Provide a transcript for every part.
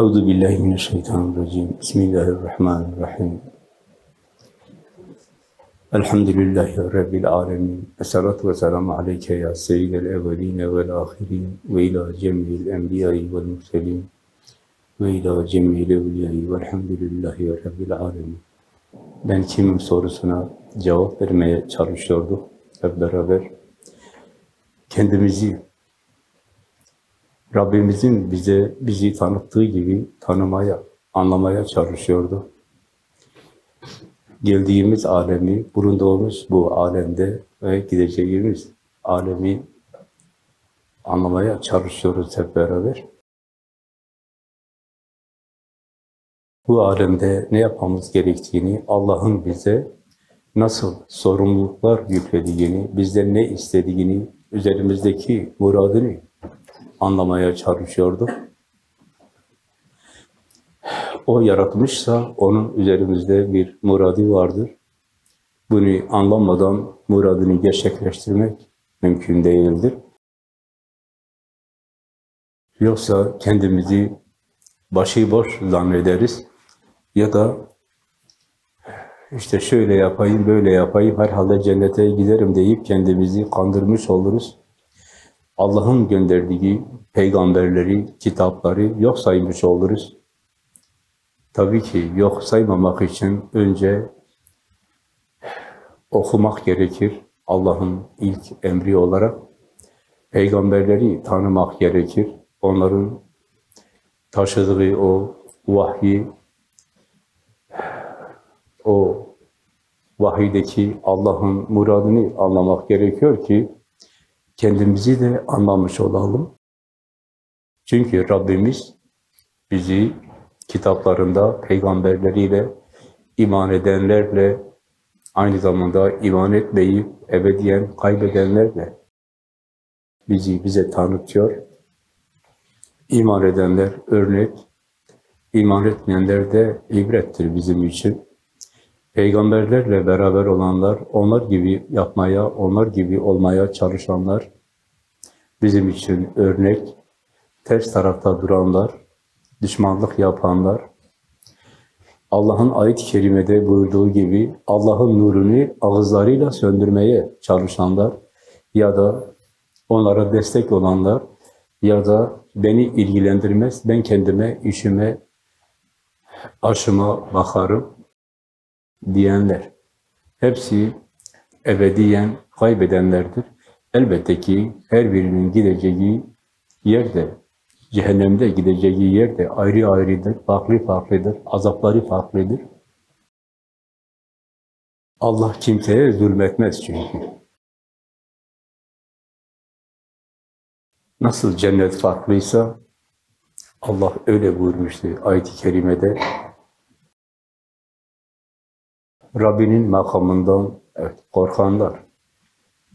Euzu billahi mineşşeytanirracim. Bismillahirrahmanirrahim. Elhamdülillahi Rabbil alemin. Esselatu ve selamu aleyke ya seyyidel evveline vel ahirin ve ila cemil enbiyayı vel murselin ve ila cemil evliyayı velhamdülillahi Rabbil alemin. Ben kimim sorusuna cevap vermeye çalışıyorduk hep beraber. Kendimizi Rabbimizin bize bizi tanıttığı gibi tanımaya, anlamaya çalışıyordu. Geldiğimiz alemi, bulunduğumuz bu alemde ve gideceğimiz alemi anlamaya çalışıyoruz hep beraber. Bu alemde ne yapmamız gerektiğini, Allah'ın bize nasıl sorumluluklar yüklediğini, bizden ne istediğini, üzerimizdeki muradını anlamaya çalışıyordu. O yaratmışsa onun üzerimizde bir muradı vardır. Bunu anlamadan muradını gerçekleştirmek mümkün değildir. Yoksa kendimizi başıboş zannederiz ya da işte şöyle yapayım, böyle yapayım, herhalde cennete giderim deyip kendimizi kandırmış oluruz. Allah'ın gönderdiği peygamberleri, kitapları yok saymış oluruz. Tabii ki yok saymamak için önce okumak gerekir. Allah'ın ilk emri olarak peygamberleri tanımak gerekir. Onların taşıdığı o vahyi, o vahiydeki Allah'ın muradını anlamak gerekiyor ki kendimizi de anlamış olalım. Çünkü Rabbimiz bizi kitaplarında peygamberleriyle, iman edenlerle, aynı zamanda iman etmeyip ebediyen kaybedenlerle bizi bize tanıtıyor. İman edenler örnek, iman etmeyenler de ibrettir bizim için. Peygamberlerle beraber olanlar, onlar gibi yapmaya, onlar gibi olmaya çalışanlar, bizim için örnek, ters tarafta duranlar, düşmanlık yapanlar, Allah'ın ayet-i kerimede buyurduğu gibi Allah'ın nurunu ağızlarıyla söndürmeye çalışanlar ya da onlara destek olanlar ya da beni ilgilendirmez, ben kendime, işime, aşıma bakarım, diyenler. Hepsi ebediyen kaybedenlerdir. Elbette ki her birinin gideceği yerde, cehennemde gideceği yerde ayrı ayrıdır, farklı farklıdır, azapları farklıdır. Allah kimseye zulmetmez çünkü. Nasıl cennet farklıysa Allah öyle buyurmuştu ayet-i kerimede. Rabbinin makamından evet, korkanlar,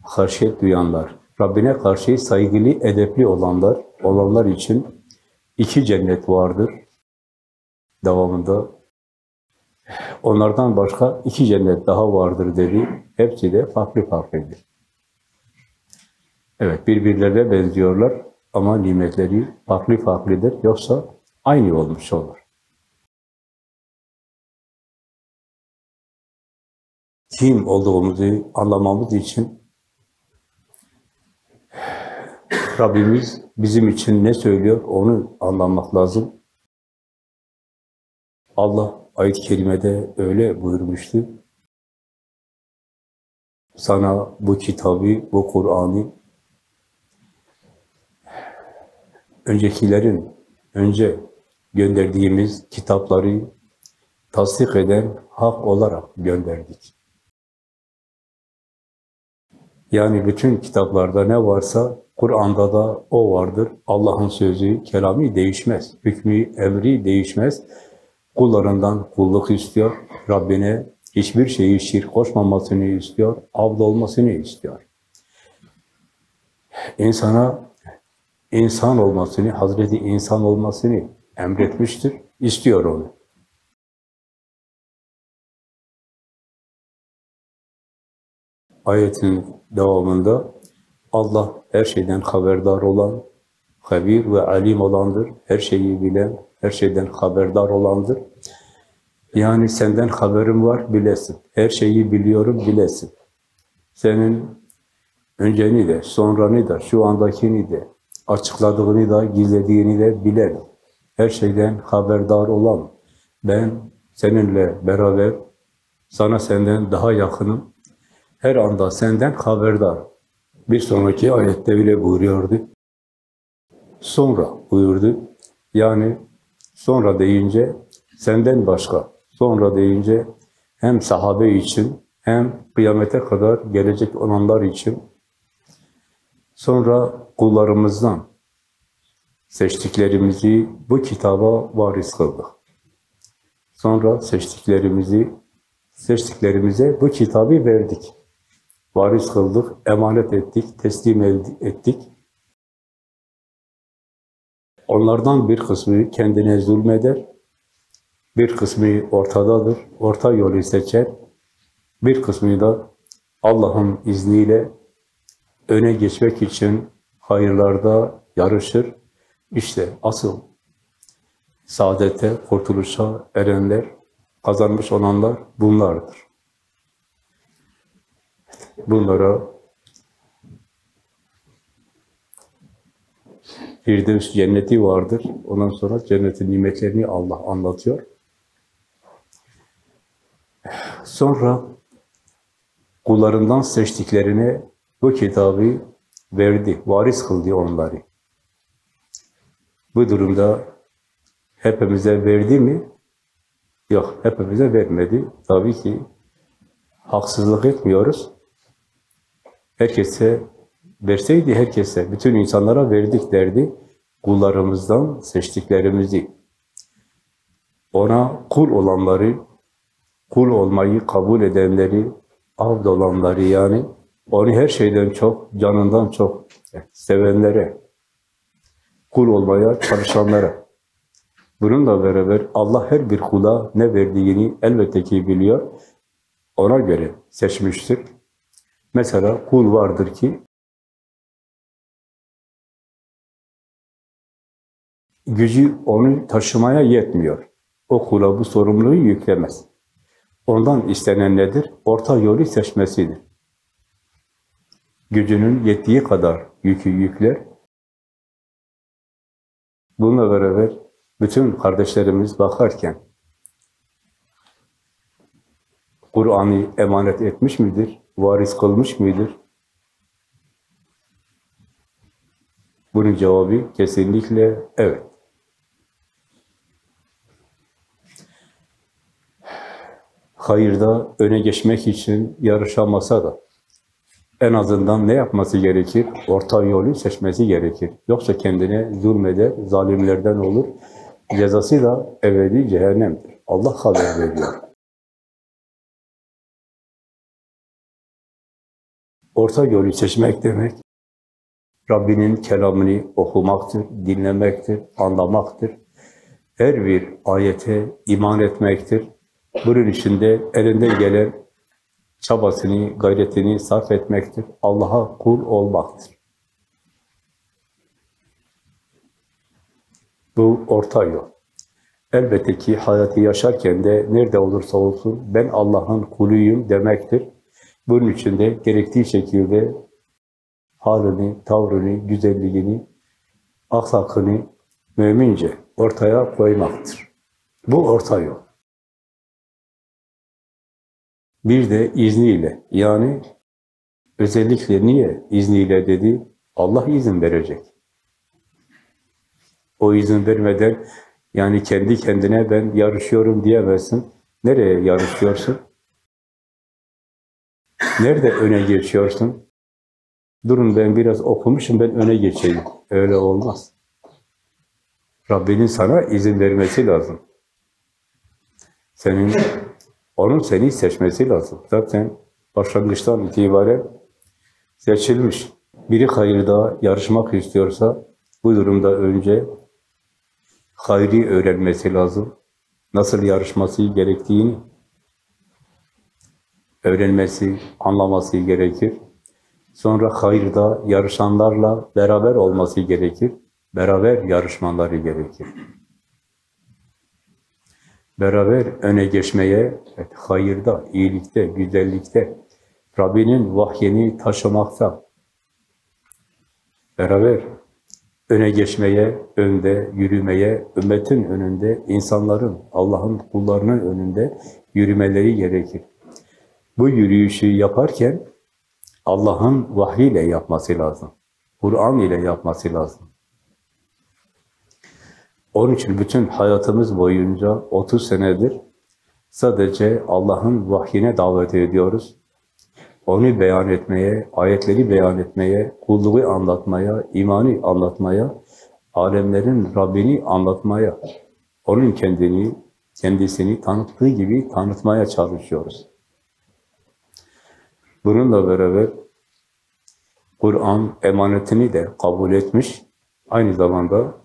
haşyet duyanlar, Rabbine karşı saygılı, edepli olanlar, olanlar için iki cennet vardır. Devamında onlardan başka iki cennet daha vardır dedi. Hepsi de farklı farklıdır. Evet, birbirlerine benziyorlar ama nimetleri farklı farklıdır. Yoksa aynı olmuş olur. Kim olduğumuzu anlamamız için Rabbimiz bizim için ne söylüyor onu anlamak lazım. Allah ayet-i kerimede öyle buyurmuştu. Sana bu kitabı, bu Kur'an'ı öncekilerin, önce gönderdiğimiz kitapları tasdik eden hak olarak gönderdik. Yani bütün kitaplarda ne varsa Kur'an'da da o vardır. Allah'ın sözü, kelamı değişmez. Hükmü, emri değişmez. Kullarından kulluk istiyor. Rabbine hiçbir şeyi şirk koşmamasını istiyor. Abd olmasını istiyor. İnsana insan olmasını, Hazreti insan olmasını emretmiştir. İstiyor onu. Ayetin devamında Allah her şeyden haberdar olan, habir ve alim olandır, her şeyi bilen, her şeyden haberdar olandır. Yani senden haberim var, bilesin. Her şeyi biliyorum, bilesin. Senin önceni de, sonranı da, şu andakini de, açıkladığını da, gizlediğini de bilerim. Her şeyden haberdar olan, ben seninle beraber, sana senden daha yakınım, her anda senden haberdar. Bir sonraki ayette bile buyuruyordu. Sonra buyurdu. Yani sonra deyince senden başka, sonra deyince hem sahabe için hem kıyamete kadar gelecek olanlar için sonra kullarımızdan seçtiklerimizi bu kitaba varis kıldık. Sonra seçtiklerimizi seçtiklerimize bu kitabı verdik. Varis kıldık, emanet ettik, teslim ettik. Onlardan bir kısmı kendine zulmeder, bir kısmı ortadadır, orta yolu seçer, bir kısmı da Allah'ın izniyle öne geçmek için hayırlarda yarışır. İşte asıl saadete, kurtuluşa erenler, kazanmış olanlar bunlardır. Bunlara Firdevs cenneti vardır. Ondan sonra cennetin nimetlerini Allah anlatıyor. Sonra kullarından seçtiklerine bu kitabı verdi, varis kıldı onları. Bu durumda hepimize verdi mi? Yok, hepimize vermedi. Tabii ki haksızlık etmiyoruz. Herkese verseydi herkese, bütün insanlara verdik derdi. Kullarımızdan seçtiklerimizi, ona kul olanları, kul olmayı kabul edenleri, avd olanları yani, onu her şeyden çok, canından çok sevenlere, kul olmaya çalışanlara. Bununla beraber Allah her bir kula ne verdiğini elbette ki biliyor. Ona göre seçmiştir. Mesela kul vardır ki gücü onu taşımaya yetmiyor. O kula bu sorumluluğu yüklemez. Ondan istenen nedir? Orta yolu seçmesidir. Gücünün yettiği kadar yükü yükler. Bununla beraber bütün kardeşlerimiz bakarken Kur'an'ı emanet etmiş midir? Varis kılmış mıdır? Bunun cevabı kesinlikle evet. Hayırda öne geçmek için yarışamasa da en azından ne yapması gerekir? Orta yolu seçmesi gerekir. Yoksa kendine zulmeder, zalimlerden olur. Cezası da ebedi cehennemdir. Allah haber veriyor. Orta yolu seçmek demek, Rabbinin kelamını okumaktır, dinlemektir, anlamaktır. Her bir ayete iman etmektir. Bunun içinde elinden gelen çabasını, gayretini sarf etmektir. Allah'a kul olmaktır. Bu orta yol. Elbette ki hayatı yaşarken de nerede olursa olsun ben Allah'ın kuluyum demektir. Bunun için de gerektiği şekilde halini, tavrını, güzelliğini, ahlakını mümince ortaya koymaktır. Bu orta yol. Bir de izniyle, yani özellikle niye izniyle dedi? Allah izin verecek. O izin vermeden, yani kendi kendine ben yarışıyorum diyemezsin. Nereye yarışıyorsun? Nerede öne geçiyorsun? Durun ben biraz okumuşum, ben öne geçeyim. Öyle olmaz. Rabbinin sana izin vermesi lazım. Senin onun seni seçmesi lazım. Zaten başlangıçtan itibaren seçilmiş. Biri hayırda yarışmak istiyorsa bu durumda önce hayri öğrenmesi lazım. Nasıl yarışması gerektiğini öğrenmesi, anlaması gerekir. Sonra hayırda yarışanlarla beraber olması gerekir. Beraber yarışmaları gerekir. beraber öne geçmeye, hayırda, iyilikte, güzellikte, Rabbinin vahyini taşımakta, beraber öne geçmeye, önde yürümeye, ümmetin önünde, insanların, Allah'ın kullarının önünde yürümeleri gerekir. Bu yürüyüşü yaparken Allah'ın vahyiyle yapması lazım. Kur'an ile yapması lazım. Onun için bütün hayatımız boyunca 30 senedir sadece Allah'ın vahyine davet ediyoruz. Onu beyan etmeye, ayetleri beyan etmeye, kulluğu anlatmaya, imanı anlatmaya, alemlerin Rabbini anlatmaya, onun kendini, kendisini tanıttığı gibi tanıtmaya çalışıyoruz. Bununla beraber Kur'an emanetini de kabul etmiş, aynı zamanda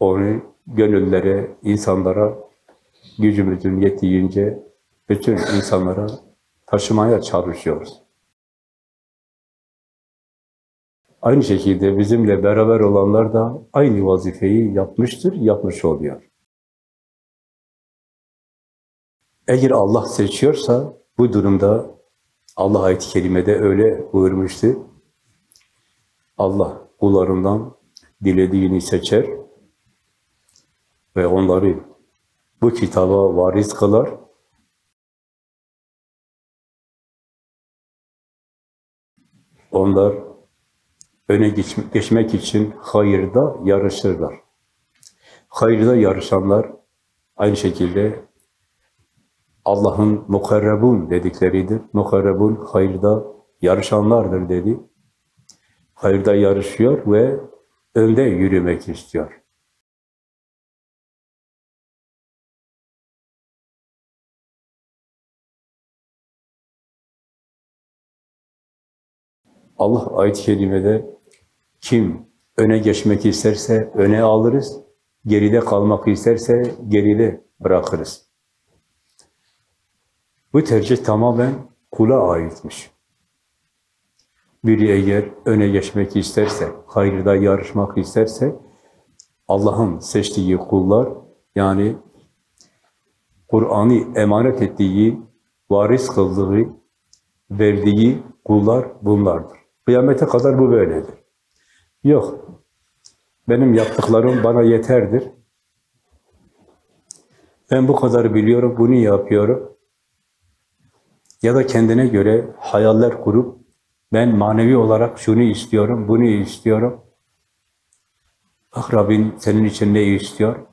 onu gönüllere, insanlara gücümüzün yettiğince bütün insanlara taşımaya çalışıyoruz. Aynı şekilde bizimle beraber olanlar da aynı vazifeyi yapmıştır, yapmış oluyor. Eğer Allah seçiyorsa bu durumda Allah ayet-i kerimede öyle buyurmuştu. Allah kullarından dilediğini seçer ve onları bu kitaba varis kılar. Onlar öne geçmek için hayırda yarışırlar. Hayırda yarışanlar aynı şekilde Allah'ın mukarrebun dedikleridir. Mukarrebun hayırda yarışanlardır dedi. Hayırda yarışıyor ve önde yürümek istiyor. Allah ayet-i kerimede kim öne geçmek isterse öne alırız, geride kalmak isterse geride bırakırız. Bu tercih tamamen kula aitmiş. Biri eğer öne geçmek isterse, hayırda yarışmak isterse, Allah'ın seçtiği kullar, yani Kur'an'ı emanet ettiği, varis kıldığı, verdiği kullar bunlardır. Kıyamete kadar bu böyledir. Yok, benim yaptıklarım bana yeterdir. Ben bu kadar biliyorum, bunu yapıyorum. Ya da kendine göre hayaller kurup, ben manevi olarak şunu istiyorum, bunu istiyorum. Bak Rabbin senin için ne istiyor?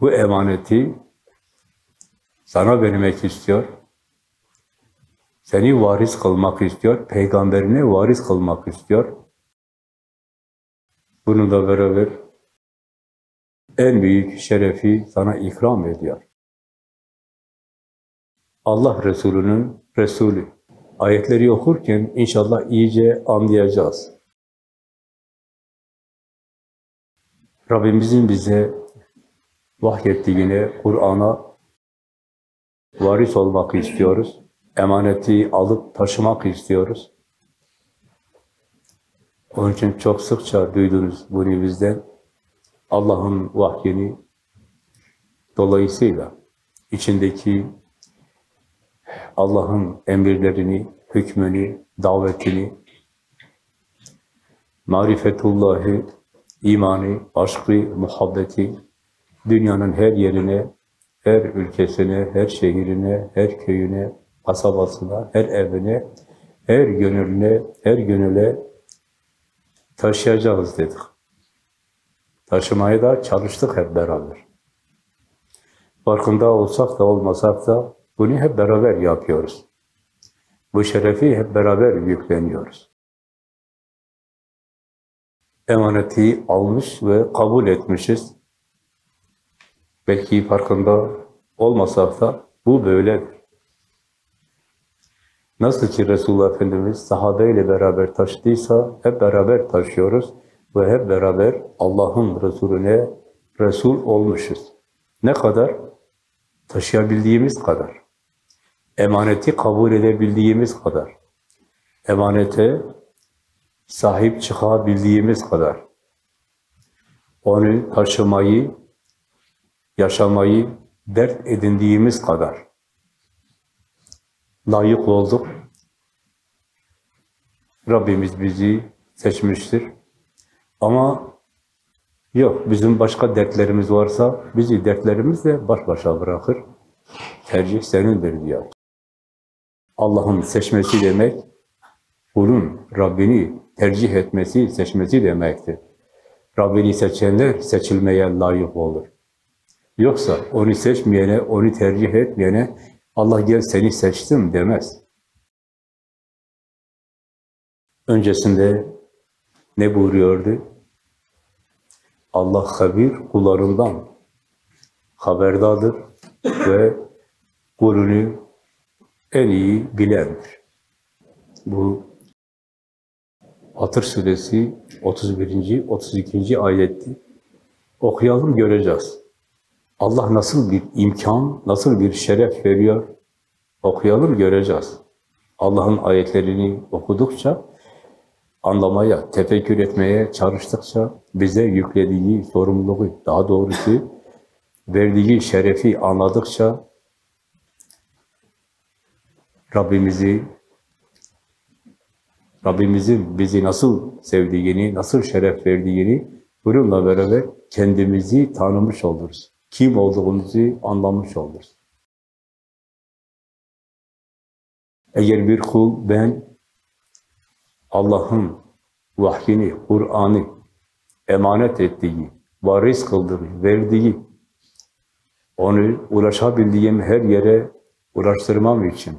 Bu emaneti sana vermek istiyor. Seni varis kılmak istiyor, peygamberine varis kılmak istiyor. Bunu da beraber en büyük şerefi sana ikram ediyor. Allah Resulü'nün Resulü. Ayetleri okurken inşallah iyice anlayacağız. Rabbimizin bize vahyettiğine, Kur'an'a varis olmak istiyoruz. Emaneti alıp taşımak istiyoruz. Onun için çok sıkça duydunuz bunu bizden. Allah'ın vahyini dolayısıyla içindeki Allah'ın emirlerini, hükmünü, davetini, marifetullahı, imanı, aşkı, muhabbeti dünyanın her yerine, her ülkesine, her şehrine, her köyüne, kasabasına, her evine, her gönüline, her gönüle taşıyacağız dedik. Taşımaya da çalıştık hep beraber. Farkında olsak da olmasak da bunu hep beraber yapıyoruz. Bu şerefi hep beraber yükleniyoruz. Emaneti almış ve kabul etmişiz. Belki farkında olmasak da bu böyledir. Nasıl ki Resulullah Efendimiz sahabeyle beraber taşıdıysa hep beraber taşıyoruz ve hep beraber Allah'ın Resulüne Resul olmuşuz. Ne kadar? Taşıyabildiğimiz kadar. Emaneti kabul edebildiğimiz kadar. Emanete sahip çıkabildiğimiz kadar. Onu taşımayı yaşamayı dert edindiğimiz kadar layık olduk. Rabbimiz bizi seçmiştir. Ama yok, bizim başka dertlerimiz varsa bizi dertlerimizle baş başa bırakır. Tercih senindir diyor. Allah'ın seçmesi demek, kulun Rabbini tercih etmesi, seçmesi demektir. Rabbini seçenler seçilmeye layık olur. Yoksa onu seçmeyene, onu tercih etmeyene Allah gel seni seçtim demez. Öncesinde ne buyuruyordu? Allah habir kullarından haberdadır ve kulünü en iyi bilendir. Bu Hatır suresi 31. 32. ayetti. Okuyalım göreceğiz. Allah nasıl bir imkan, nasıl bir şeref veriyor? Okuyalım göreceğiz. Allah'ın ayetlerini okudukça, anlamaya, tefekkür etmeye çalıştıkça bize yüklediği sorumluluğu, daha doğrusu verdiği şerefi anladıkça Rabbimizi Rabbimizin bizi nasıl sevdiğini, nasıl şeref verdiğini bununla beraber kendimizi tanımış oluruz. Kim olduğumuzu anlamış oluruz. Eğer bir kul ben Allah'ın vahyini, Kur'an'ı emanet ettiği, varis kıldığı, verdiği, onu ulaşabildiğim her yere ulaştırmam için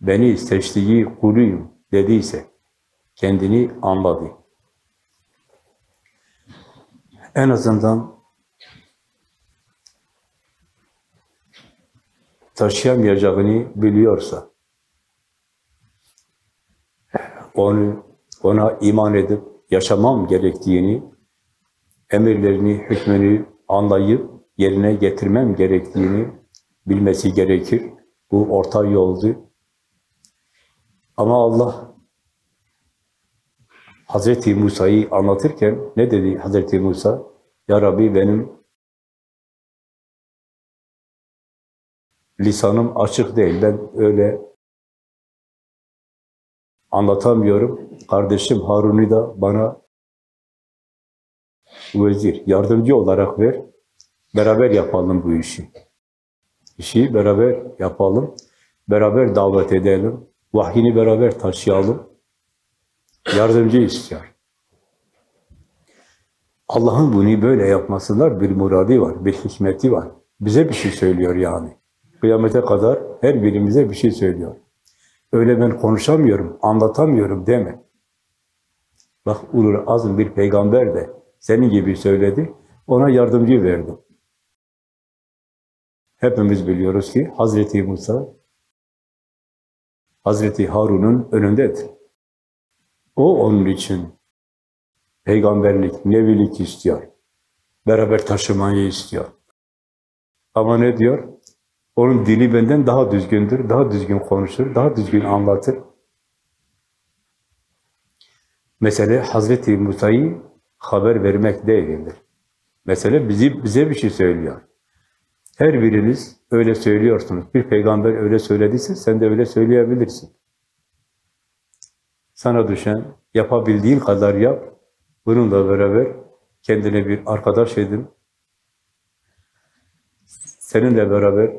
beni seçtiği kuluyum dediyse kendini anladı. En azından taşıyamayacağını biliyorsa onu ona iman edip yaşamam gerektiğini, emirlerini, hükmünü anlayıp yerine getirmem gerektiğini bilmesi gerekir. Bu orta yoldu. Ama Allah Hazreti Musa'yı anlatırken ne dedi Hazreti Musa? Ya Rabbi benim lisanım açık değil. Ben öyle anlatamıyorum. Kardeşim Harun'u da bana vezir, yardımcı olarak ver. Beraber yapalım bu işi. İşi beraber yapalım. Beraber davet edelim. Vahyini beraber taşıyalım. Yardımcı istiyor. Allah'ın bunu böyle yapmasınlar bir muradi var, bir hikmeti var. Bize bir şey söylüyor yani. Kıyamete kadar her birimize bir şey söylüyor. Öyle ben konuşamıyorum, anlatamıyorum deme. Bak Ulul Azm bir peygamber de senin gibi söyledi, ona yardımcı verdi. Hepimiz biliyoruz ki Hazreti Musa Hazreti Harun'un önündedir. O onun için peygamberlik, nevilik istiyor. Beraber taşımayı istiyor. Ama ne diyor? Onun dili benden daha düzgündür, daha düzgün konuşur, daha düzgün anlatır. Mesele Hazreti Musa'yı haber vermek değildir. Mesele bizi, bize bir şey söylüyor. Her biriniz öyle söylüyorsunuz. Bir peygamber öyle söylediyse sen de öyle söyleyebilirsin. Sana düşen yapabildiğin kadar yap. Bununla beraber kendine bir arkadaş edin. Seninle beraber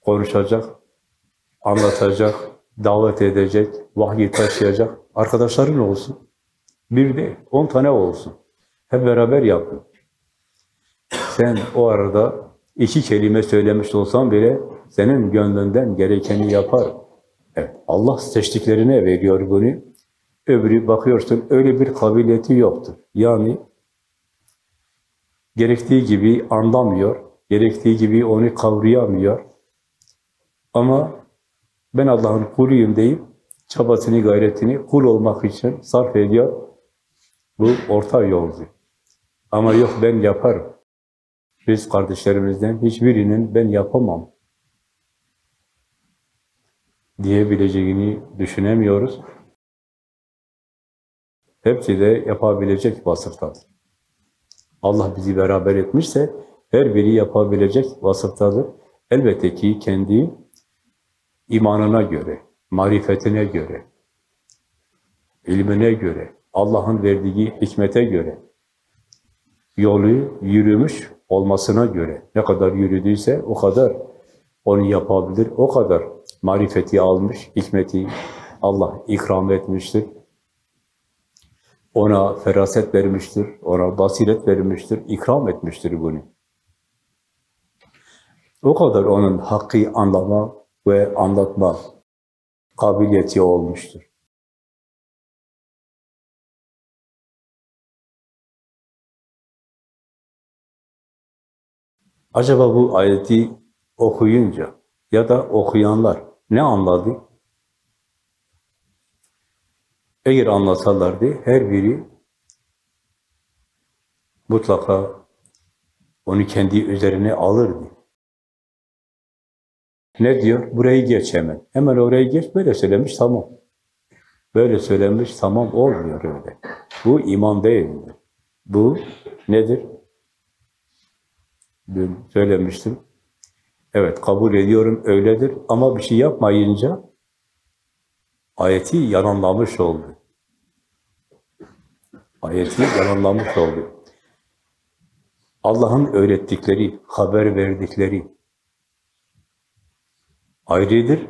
konuşacak, anlatacak, davet edecek, vahyi taşıyacak arkadaşların olsun. Bir değil, on tane olsun. Hep beraber yapın. Sen o arada iki kelime söylemiş olsan bile senin gönlünden gerekeni yapar. Evet, Allah seçtiklerine veriyor bunu. Öbürü bakıyorsun öyle bir kabiliyeti yoktur. Yani gerektiği gibi anlamıyor, gerektiği gibi onu kavrayamıyor. Ama ben Allah'ın kuluyum deyip çabasını, gayretini kul olmak için sarf ediyor. Bu orta yoldu. Ama yok ben yaparım. Biz kardeşlerimizden hiçbirinin ben yapamam diyebileceğini düşünemiyoruz. Hepsi de yapabilecek vasıftadır. Allah bizi beraber etmişse Her biri yapabilecek vasıftadır. Elbette ki kendi imanına göre, marifetine göre, ilmine göre, Allah'ın verdiği hikmete göre, yolu yürümüş olmasına göre, ne kadar yürüdüyse o kadar onu yapabilir, o kadar marifeti almış, hikmeti Allah ikram etmiştir. Ona feraset vermiştir, ona basiret vermiştir, ikram etmiştir bunu. O kadar onun hakkı anlama ve anlatma kabiliyeti olmuştur. Acaba bu ayeti okuyunca ya da okuyanlar ne anladı? Eğer anlasalardı her biri mutlaka onu kendi üzerine alırdı. Ne diyor? Burayı geç hemen. Hemen orayı geç. Böyle söylemiş tamam. Böyle söylemiş tamam olmuyor öyle. Bu iman değildir. Bu nedir? Dün söylemiştim. Evet kabul ediyorum öyledir ama bir şey yapmayınca ayeti yalanlamış oldu. Ayeti yalanlamış oldu. Allah'ın öğrettikleri, haber verdikleri ayrıdır.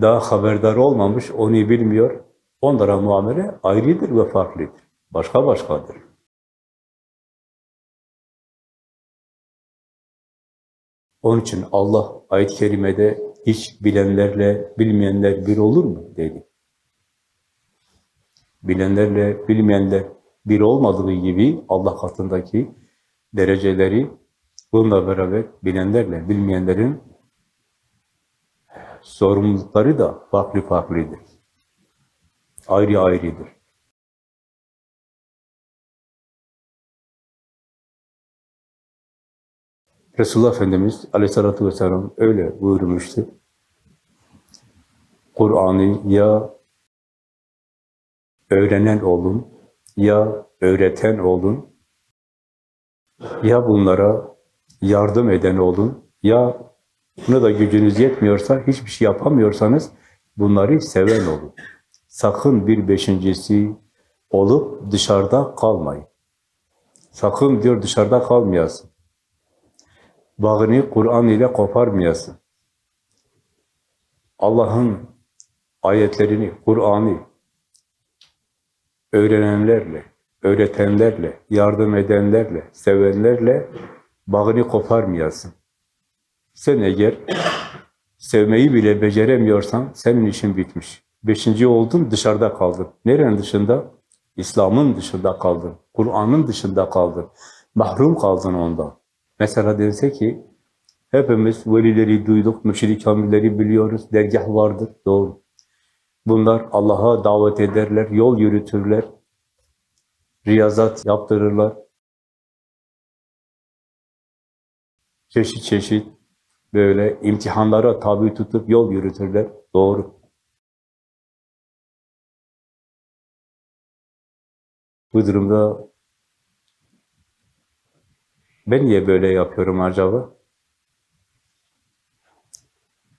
Daha haberdar olmamış, onu bilmiyor. Onlara muamele ayrıdır ve farklıdır. Başka başkadır. Onun için Allah ayet-i kerimede hiç bilenlerle bilmeyenler bir olur mu dedi. Bilenlerle bilmeyenler bir olmadığı gibi Allah katındaki dereceleri bununla beraber bilenlerle bilmeyenlerin sorumlulukları da farklı farklıdır. Ayrı ayrıdır. Resulullah Efendimiz aleyhissalatü vesselam öyle buyurmuştu. Kur'an'ı ya öğrenen olun, ya öğreten olun, ya bunlara yardım eden olun, ya buna da gücünüz yetmiyorsa, hiçbir şey yapamıyorsanız bunları seven olun. Sakın bir beşincisi olup dışarıda kalmayın. Sakın diyor dışarıda kalmayasın. Bağını Kur'an ile koparmayasın. Allah'ın ayetlerini, Kur'an'ı öğrenenlerle, öğretenlerle, yardım edenlerle, sevenlerle bağını koparmayasın. Sen eğer sevmeyi bile beceremiyorsan senin işin bitmiş. Beşinci oldun, dışarıda kaldın. Nerenin dışında? İslam'ın dışında kaldın. Kur'an'ın dışında kaldın. Mahrum kaldın ondan. Mesela dense ki, hepimiz velileri duyduk, mürşid-i kamilleri biliyoruz, dergah vardır, doğru. Bunlar Allah'a davet ederler, yol yürütürler, riyazat yaptırırlar. Çeşit çeşit böyle imtihanlara tabi tutup yol yürütürler, doğru. Bu durumda ben niye böyle yapıyorum acaba?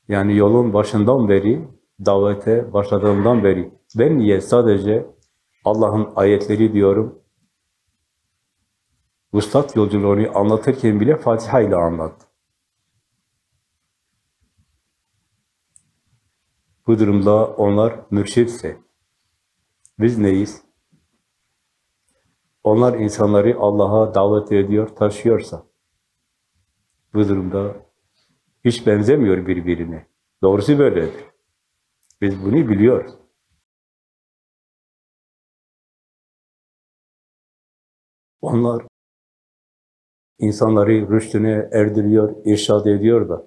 Yani yolun başından beri, davete başladığımdan beri ben niye sadece Allah'ın ayetleri diyorum, Vuslat yolculuğunu anlatırken bile Fatiha ile anlattım. Bu durumda onlar mürşitse, biz neyiz? Onlar insanları Allah'a davet ediyor, taşıyorsa, bu durumda hiç benzemiyor birbirine. Doğrusu böyledir. Biz bunu biliyoruz. Onlar insanları rüştüne erdiriyor, irşad ediyor da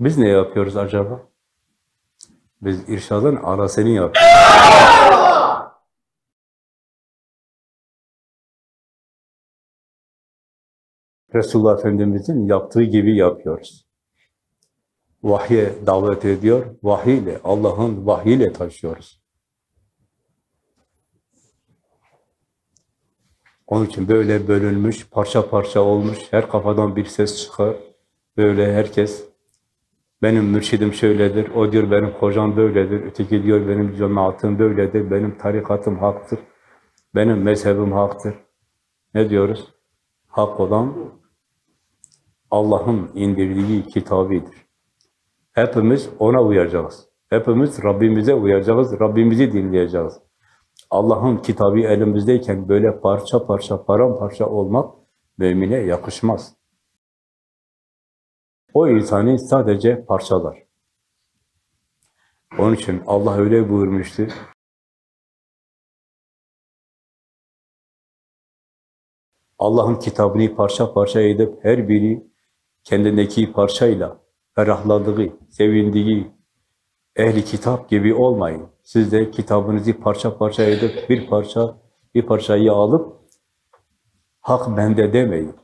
biz ne yapıyoruz acaba? Biz irşadın arasını yapıyoruz. Resulullah Efendimiz'in yaptığı gibi yapıyoruz. Vahye davet ediyor, vahiyle, Allah'ın vahiyle taşıyoruz. Onun için böyle bölünmüş, parça parça olmuş, her kafadan bir ses çıkar. Böyle herkes, benim mürşidim şöyledir, o diyor benim kocam böyledir, öteki diyor benim cemaatim böyledir, benim tarikatım haktır, benim mezhebim haktır. Ne diyoruz? Hak olan Allah'ın indirdiği kitabidir. Hepimiz ona uyacağız. Hepimiz Rabbimize uyacağız, Rabbimizi dinleyeceğiz. Allah'ın kitabı elimizdeyken böyle parça parça, paramparça olmak mümine yakışmaz. O insanı sadece parçalar. Onun için Allah öyle buyurmuştu. Allah'ın kitabını parça parça edip her biri kendindeki parçayla ferahladığı, sevindiği ehli kitap gibi olmayın. Siz de kitabınızı parça parça edip bir parça bir parçayı alıp hak bende demeyin.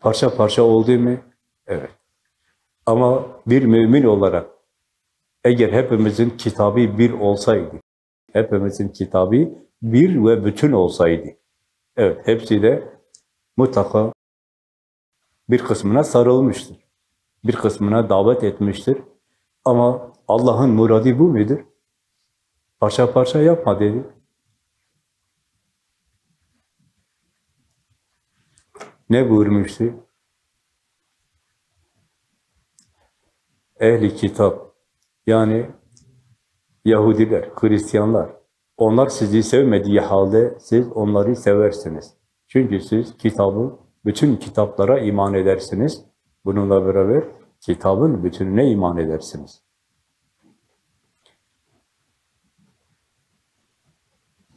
Parça parça oldu mu? Evet. Ama bir mümin olarak eğer hepimizin kitabı bir olsaydı, hepimizin kitabı bir ve bütün olsaydı, evet hepsi de mutlaka bir kısmına sarılmıştır. Bir kısmına davet etmiştir. Ama Allah'ın muradı bu mudur? Parça parça yapma dedi. Ne buyurmuştu? Ehli kitap, yani Yahudiler, Hristiyanlar, onlar sizi sevmediği halde siz onları seversiniz. Çünkü siz kitabı, bütün kitaplara iman edersiniz. Bununla beraber kitabın bütününe iman edersiniz.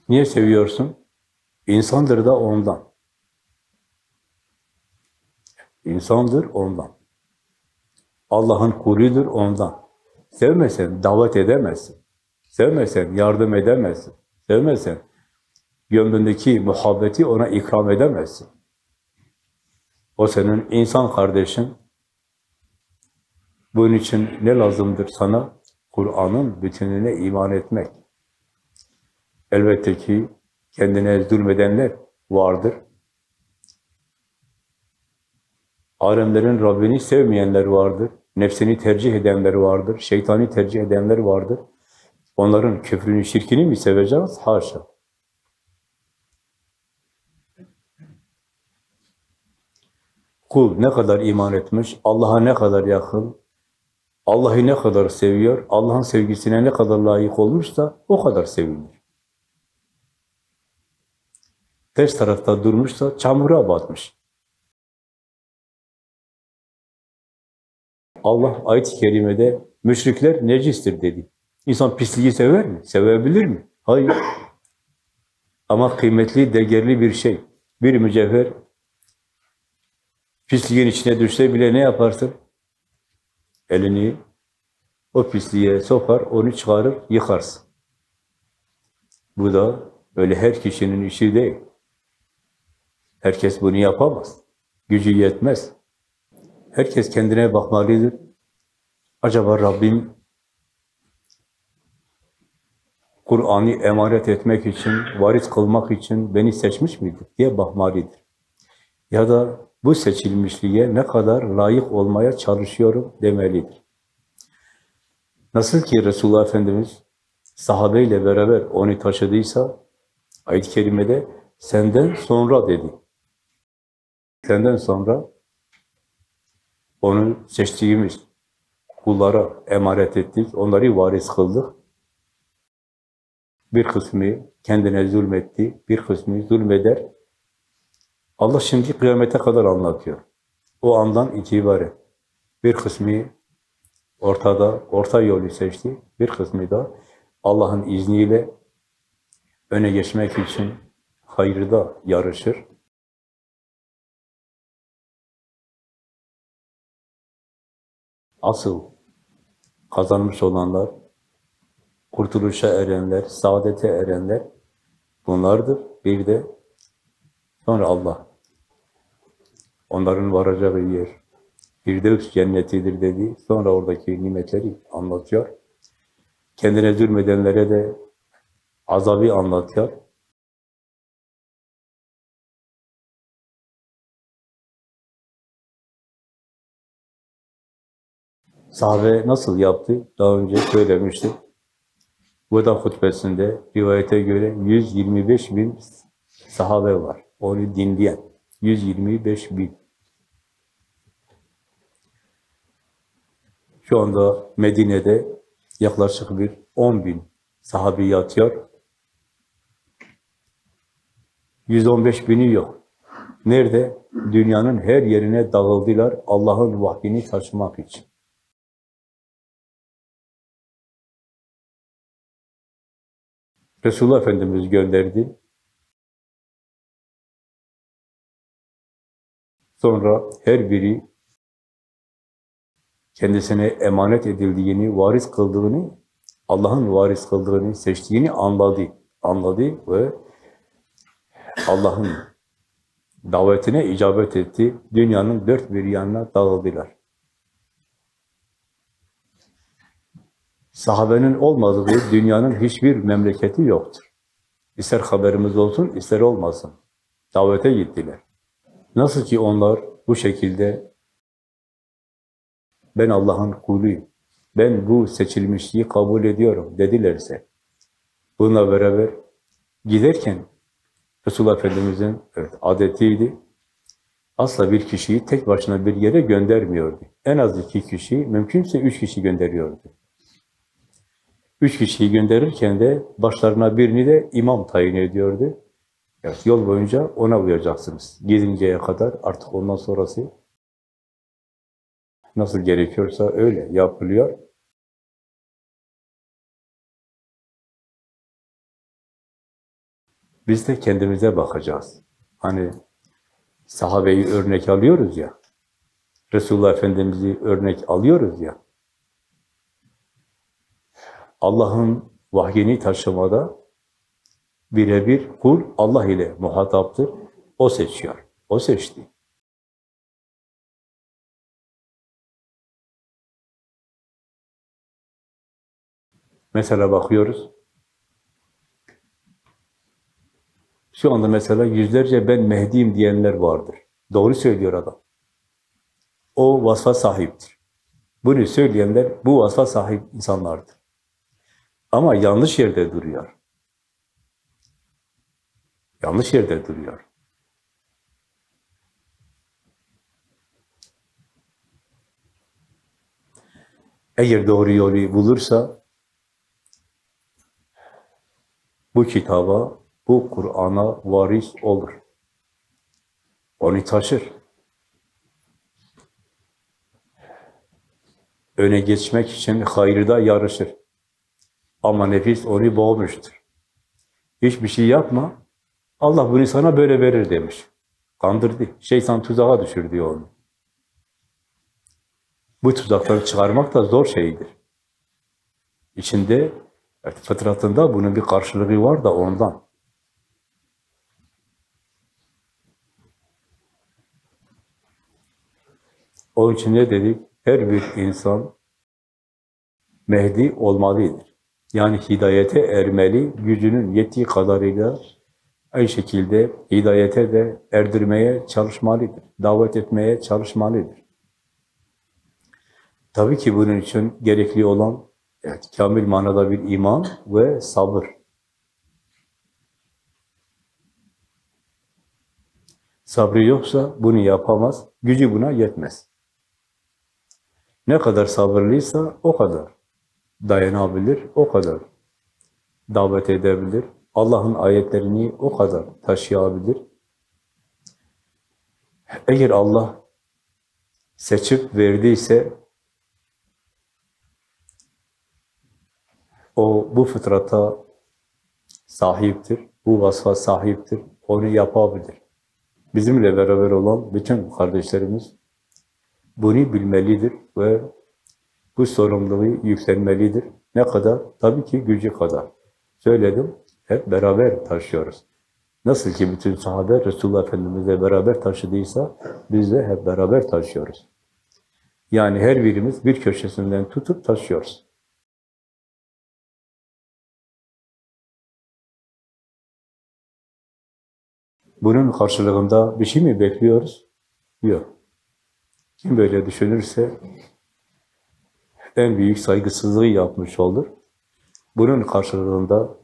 Niye seviyorsun? İnsandır da ondan. İnsandır ondan. Allah'ın kuludur ondan. Sevmesen davet edemezsin. Sevmesen yardım edemezsin. Sevmesen gönlündeki muhabbeti ona ikram edemezsin. O senin insan kardeşin. Bunun için ne lazımdır sana? Kur'an'ın bütününe iman etmek. Elbette ki kendine zulmedenler vardır. Alemlerin Rabbini sevmeyenler vardır. Nefsini tercih edenler vardır. Şeytani tercih edenler vardır. Onların küfrünü, şirkini mi seveceğiz? Haşa. Kul ne kadar iman etmiş, Allah'a ne kadar yakın, Allah'ı ne kadar seviyor, Allah'ın sevgisine ne kadar layık olmuşsa o kadar sevinir. Ters tarafta durmuşsa çamura batmış. Allah ayet-i kerimede müşrikler necistir dedi. İnsan pisliği sever mi? Sevebilir mi? Hayır. Ama kıymetli, değerli bir şey. Bir mücevher pisliğin içine düşse bile ne yaparsın? Elini o pisliğe sokar, onu çıkarır, yıkarsın. Bu da öyle her kişinin işi değil. Herkes bunu yapamaz. Gücü yetmez. Herkes kendine bakmalıdır. Acaba Rabbim Kur'an'ı emanet etmek için, varis kılmak için beni seçmiş midir diye bakmalıdır. Ya da bu seçilmişliğe ne kadar layık olmaya çalışıyorum demelidir. Nasıl ki Resulullah Efendimiz sahabeyle beraber onu taşıdıysa, ayet-i kerimede senden sonra dedi. Senden sonra onu seçtiğimiz kullara emanet ettik, onları varis kıldık. Bir kısmı kendine zulmetti, bir kısmı zulmeder. Allah şimdi kıyamete kadar anlatıyor. O andan itibaren bir kısmı ortada, orta yolu seçti, bir kısmı da Allah'ın izniyle öne geçmek için hayırda yarışır. Asıl kazanmış olanlar, kurtuluşa erenler, saadete erenler bunlardır. Bir de sonra Allah. Onların varacağı yer Firdevs cennetidir dedi. Sonra oradaki nimetleri anlatıyor. kendine zulmedenlere de azabı anlatıyor. Sahabe nasıl yaptı? Daha önce söylemiştim. Veda hutbesinde rivayete göre 125 bin sahabe var. Onu dinleyen. 125 bin. Şu anda Medine'de yaklaşık bir 10 bin sahabi yatıyor. 115 bini yok. Nerede? Dünyanın her yerine dağıldılar Allah'ın vahyini taşımak için. Resulullah Efendimiz gönderdi. Sonra her biri kendisine emanet edildiğini, varis kıldığını, Allah'ın varis kıldığını, seçtiğini anladı. Anladı ve Allah'ın davetine icabet etti. Dünyanın dört bir yanına dağıldılar. Sahabenin olmadığı dünyanın hiçbir memleketi yoktur. İster haberimiz olsun, ister olmasın. Davete gittiler. Nasıl ki onlar bu şekilde ben Allah'ın kuluyum, ben bu seçilmişliği kabul ediyorum dedilerse, bununla beraber giderken Resulullah Efendimiz'in evet, adetiydi, asla bir kişiyi tek başına bir yere göndermiyordu. En az iki kişi, mümkünse üç kişi gönderiyordu. Üç kişiyi gönderirken de başlarına birini de imam tayin ediyordu. Evet, yol boyunca ona uyacaksınız. Gidinceye kadar artık ondan sonrası nasıl gerekiyorsa öyle yapılıyor. Biz de kendimize bakacağız. Hani sahabeyi örnek alıyoruz ya, Resulullah Efendimiz'i örnek alıyoruz ya, Allah'ın vahyini taşımada birebir kul Allah ile muhataptır. O seçiyor. O seçti. Mesela bakıyoruz. Şu anda mesela yüzlerce ben Mehdi'yim diyenler vardır. Doğru söylüyor adam. O vasfa sahiptir. Bunu söyleyenler bu vasfa sahip insanlardır. Ama yanlış yerde duruyor. Yanlış yerde duruyor. Eğer doğru yolu bulursa bu kitaba, bu Kur'an'a varis olur. Onu taşır. Öne geçmek için hayırda yarışır. Ama nefis onu boğmuştur. Hiçbir şey yapma, Allah bunu sana böyle verir demiş. Kandırdı. Şeytan tuzağa düşürdü onu. Bu tuzakları çıkarmak da zor şeydir. İçinde, fıtratında bunun bir karşılığı var da ondan. O için ne dedik? Her bir insan Mehdi olmalıdır. Yani hidayete ermeli, gücünün yettiği kadarıyla aynı şekilde hidayete de erdirmeye çalışmalıdır. Davet etmeye çalışmalıdır. Tabii ki bunun için gerekli olan evet, kamil manada bir iman ve sabır. Sabrı yoksa bunu yapamaz, gücü buna yetmez. Ne kadar sabırlıysa o kadar dayanabilir, o kadar davet edebilir, Allah'ın ayetlerini o kadar taşıyabilir. Eğer Allah seçip verdiyse o bu fıtrata sahiptir, bu vasfa sahiptir, onu yapabilir. Bizimle beraber olan bütün kardeşlerimiz bunu bilmelidir ve bu sorumluluğu yüklenmelidir. Ne kadar? Tabii ki gücü kadar. Söyledim, hep beraber taşıyoruz. Nasıl ki bütün sahabe Resulullah Efendimiz'le beraber taşıdıysa biz de hep beraber taşıyoruz. Yani her birimiz bir köşesinden tutup taşıyoruz. Bunun karşılığında bir şey mi bekliyoruz? Yok. Kim böyle düşünürse en büyük saygısızlığı yapmış olur. Bunun karşılığında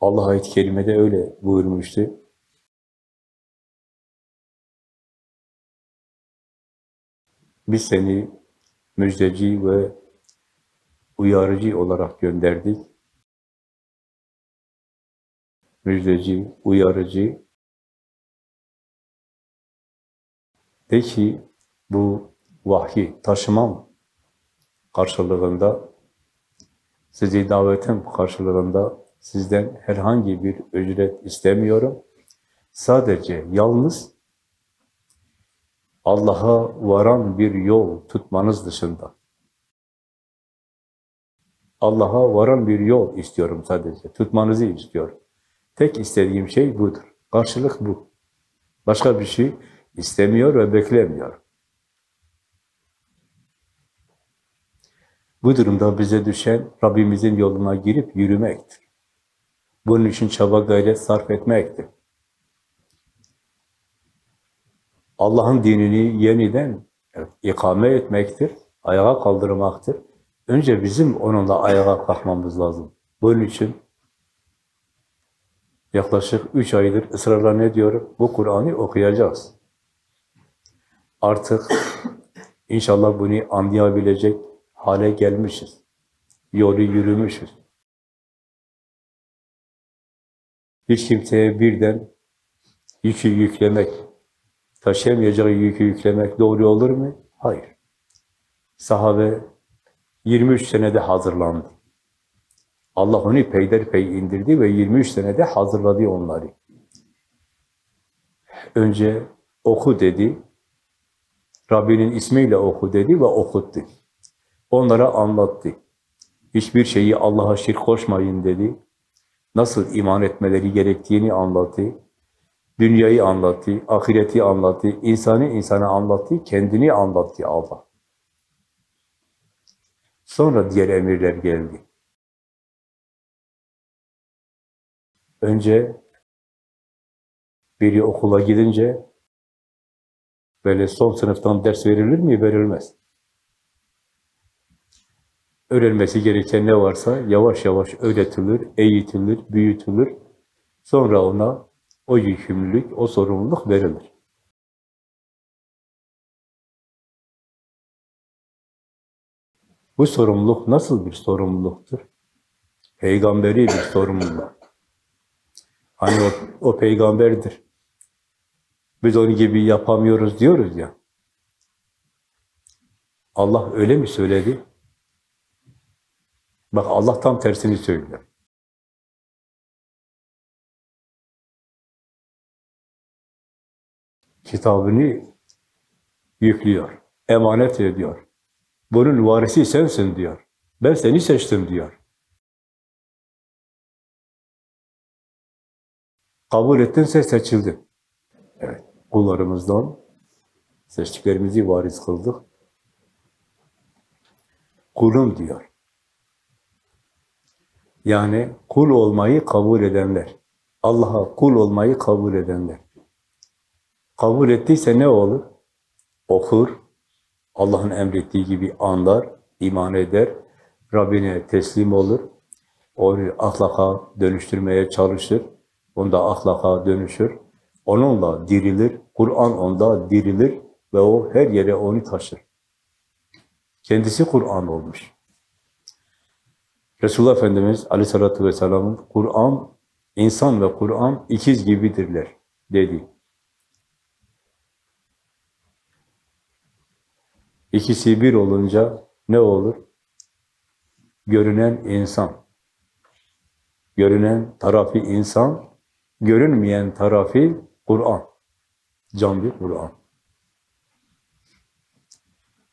Allah ayet-i kerimede öyle buyurmuştu. Biz seni müjdeci ve uyarıcı olarak gönderdik. Müjdeci, uyarıcı. De ki bu vahyi taşımam karşılığında, sizi davetim karşılığında sizden herhangi bir ücret istemiyorum. Sadece yalnız Allah'a varan bir yol tutmanız dışında. Allah'a varan bir yol istiyorum sadece. Tutmanızı istiyorum. Tek istediğim şey budur. Karşılık bu. Başka bir şey istemiyor ve beklemiyor. Bu durumda bize düşen Rabbimizin yoluna girip yürümektir. Bunun için çaba gayret sarf etmektir. Allah'ın dinini yeniden ikame etmektir, ayağa kaldırmaktır. Önce bizim onunla ayağa kalkmamız lazım. Bunun için yaklaşık üç aydır ısrarla ne diyorum? Bu Kur'an'ı okuyacağız. Artık inşallah bunu anlayabilecek hale gelmişiz. Yolu yürümüşüz. Hiç kimseye birden yükü yüklemek, taşıyamayacağı yükü yüklemek doğru olur mu? Hayır. Sahabe 23 senede hazırlandı. Allah onu peyderpey indirdi ve 23 senede hazırladı onları. Önce oku dedi, Rabbinin ismiyle oku dedi ve okuttu. Onlara anlattı. Hiçbir şeyi Allah'a şirk koşmayın dedi. Nasıl iman etmeleri gerektiğini anlattı. Dünyayı anlattı, ahireti anlattı, insanı insana anlattı, kendini anlattı Allah. Sonra diğer emirler geldi. Önce biri okula gidince böyle son sınıftan ders verilir mi? Verilmez. Öğrenmesi gereken ne varsa yavaş yavaş öğretilir, eğitilir, büyütülür. Sonra ona o yükümlülük, o sorumluluk verilir. Bu sorumluluk nasıl bir sorumluluktur? Peygamberi bir sorumluluk. Hani o, o peygamberdir. Biz onun gibi yapamıyoruz diyoruz ya. Allah öyle mi söyledi? Bak Allah tam tersini söylüyor. Kitabını yüklüyor, emanet ediyor. Bunun varisi sensin diyor. Ben seni seçtim diyor. Kabul ettinse seçildin. Evet, kullarımızdan seçtiklerimizi varis kıldık. Kulum diyor. Yani kul olmayı kabul edenler. Allah'a kul olmayı kabul edenler. Kabul ettiyse ne olur? Okur, Allah'ın emrettiği gibi anlar, iman eder, Rabbine teslim olur, onu ahlaka dönüştürmeye çalışır, onda ahlaka dönüşür, onunla dirilir, Kur'an onda dirilir ve o her yere onu taşır. Kendisi Kur'an olmuş. Resulullah Efendimiz Aleyhisselatü Vesselam'ın Kur'an, insan ve Kur'an ikiz gibidirler dedi. İkisi bir olunca ne olur? Görünen insan. Görünen tarafı insan, görünmeyen tarafı Kur'an. Canlı Kur'an.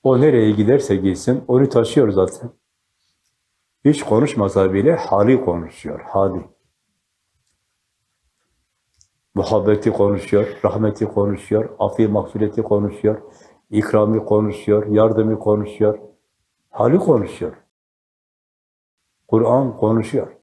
O nereye giderse gitsin, onu taşıyor zaten. Hiç konuşmasa bile hali konuşuyor, hali. Muhabbeti konuşuyor, rahmeti konuşuyor, afi mahsuleti konuşuyor, ikrami konuşuyor, yardımı konuşuyor, hali konuşuyor. Kur'an konuşuyor.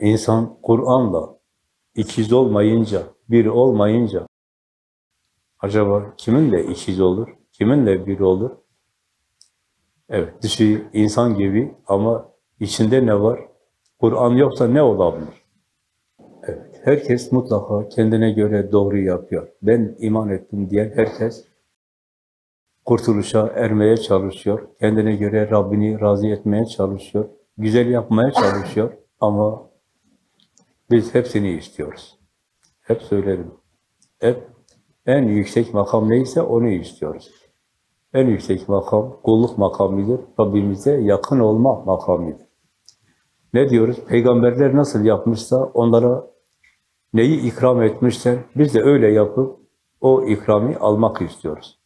İnsan Kur'an'la ikiz olmayınca, bir olmayınca acaba kiminle ikiz olur, kiminle bir olur? Evet, dışı insan gibi ama içinde ne var? Kur'an yoksa ne olabilir? Evet, herkes mutlaka kendine göre doğru yapıyor. Ben iman ettim diyen herkes kurtuluşa ermeye çalışıyor. Kendine göre Rabbini razı etmeye çalışıyor. Güzel yapmaya çalışıyor. Ama biz hepsini istiyoruz. Hep söylerim. Hep en yüksek makam neyse onu istiyoruz. En yüksek makam kulluk makamıdır. Rabbimize yakın olma makamıdır. Ne diyoruz? Peygamberler nasıl yapmışsa onlara neyi ikram etmişsen biz de öyle yapıp o ikrami almak istiyoruz.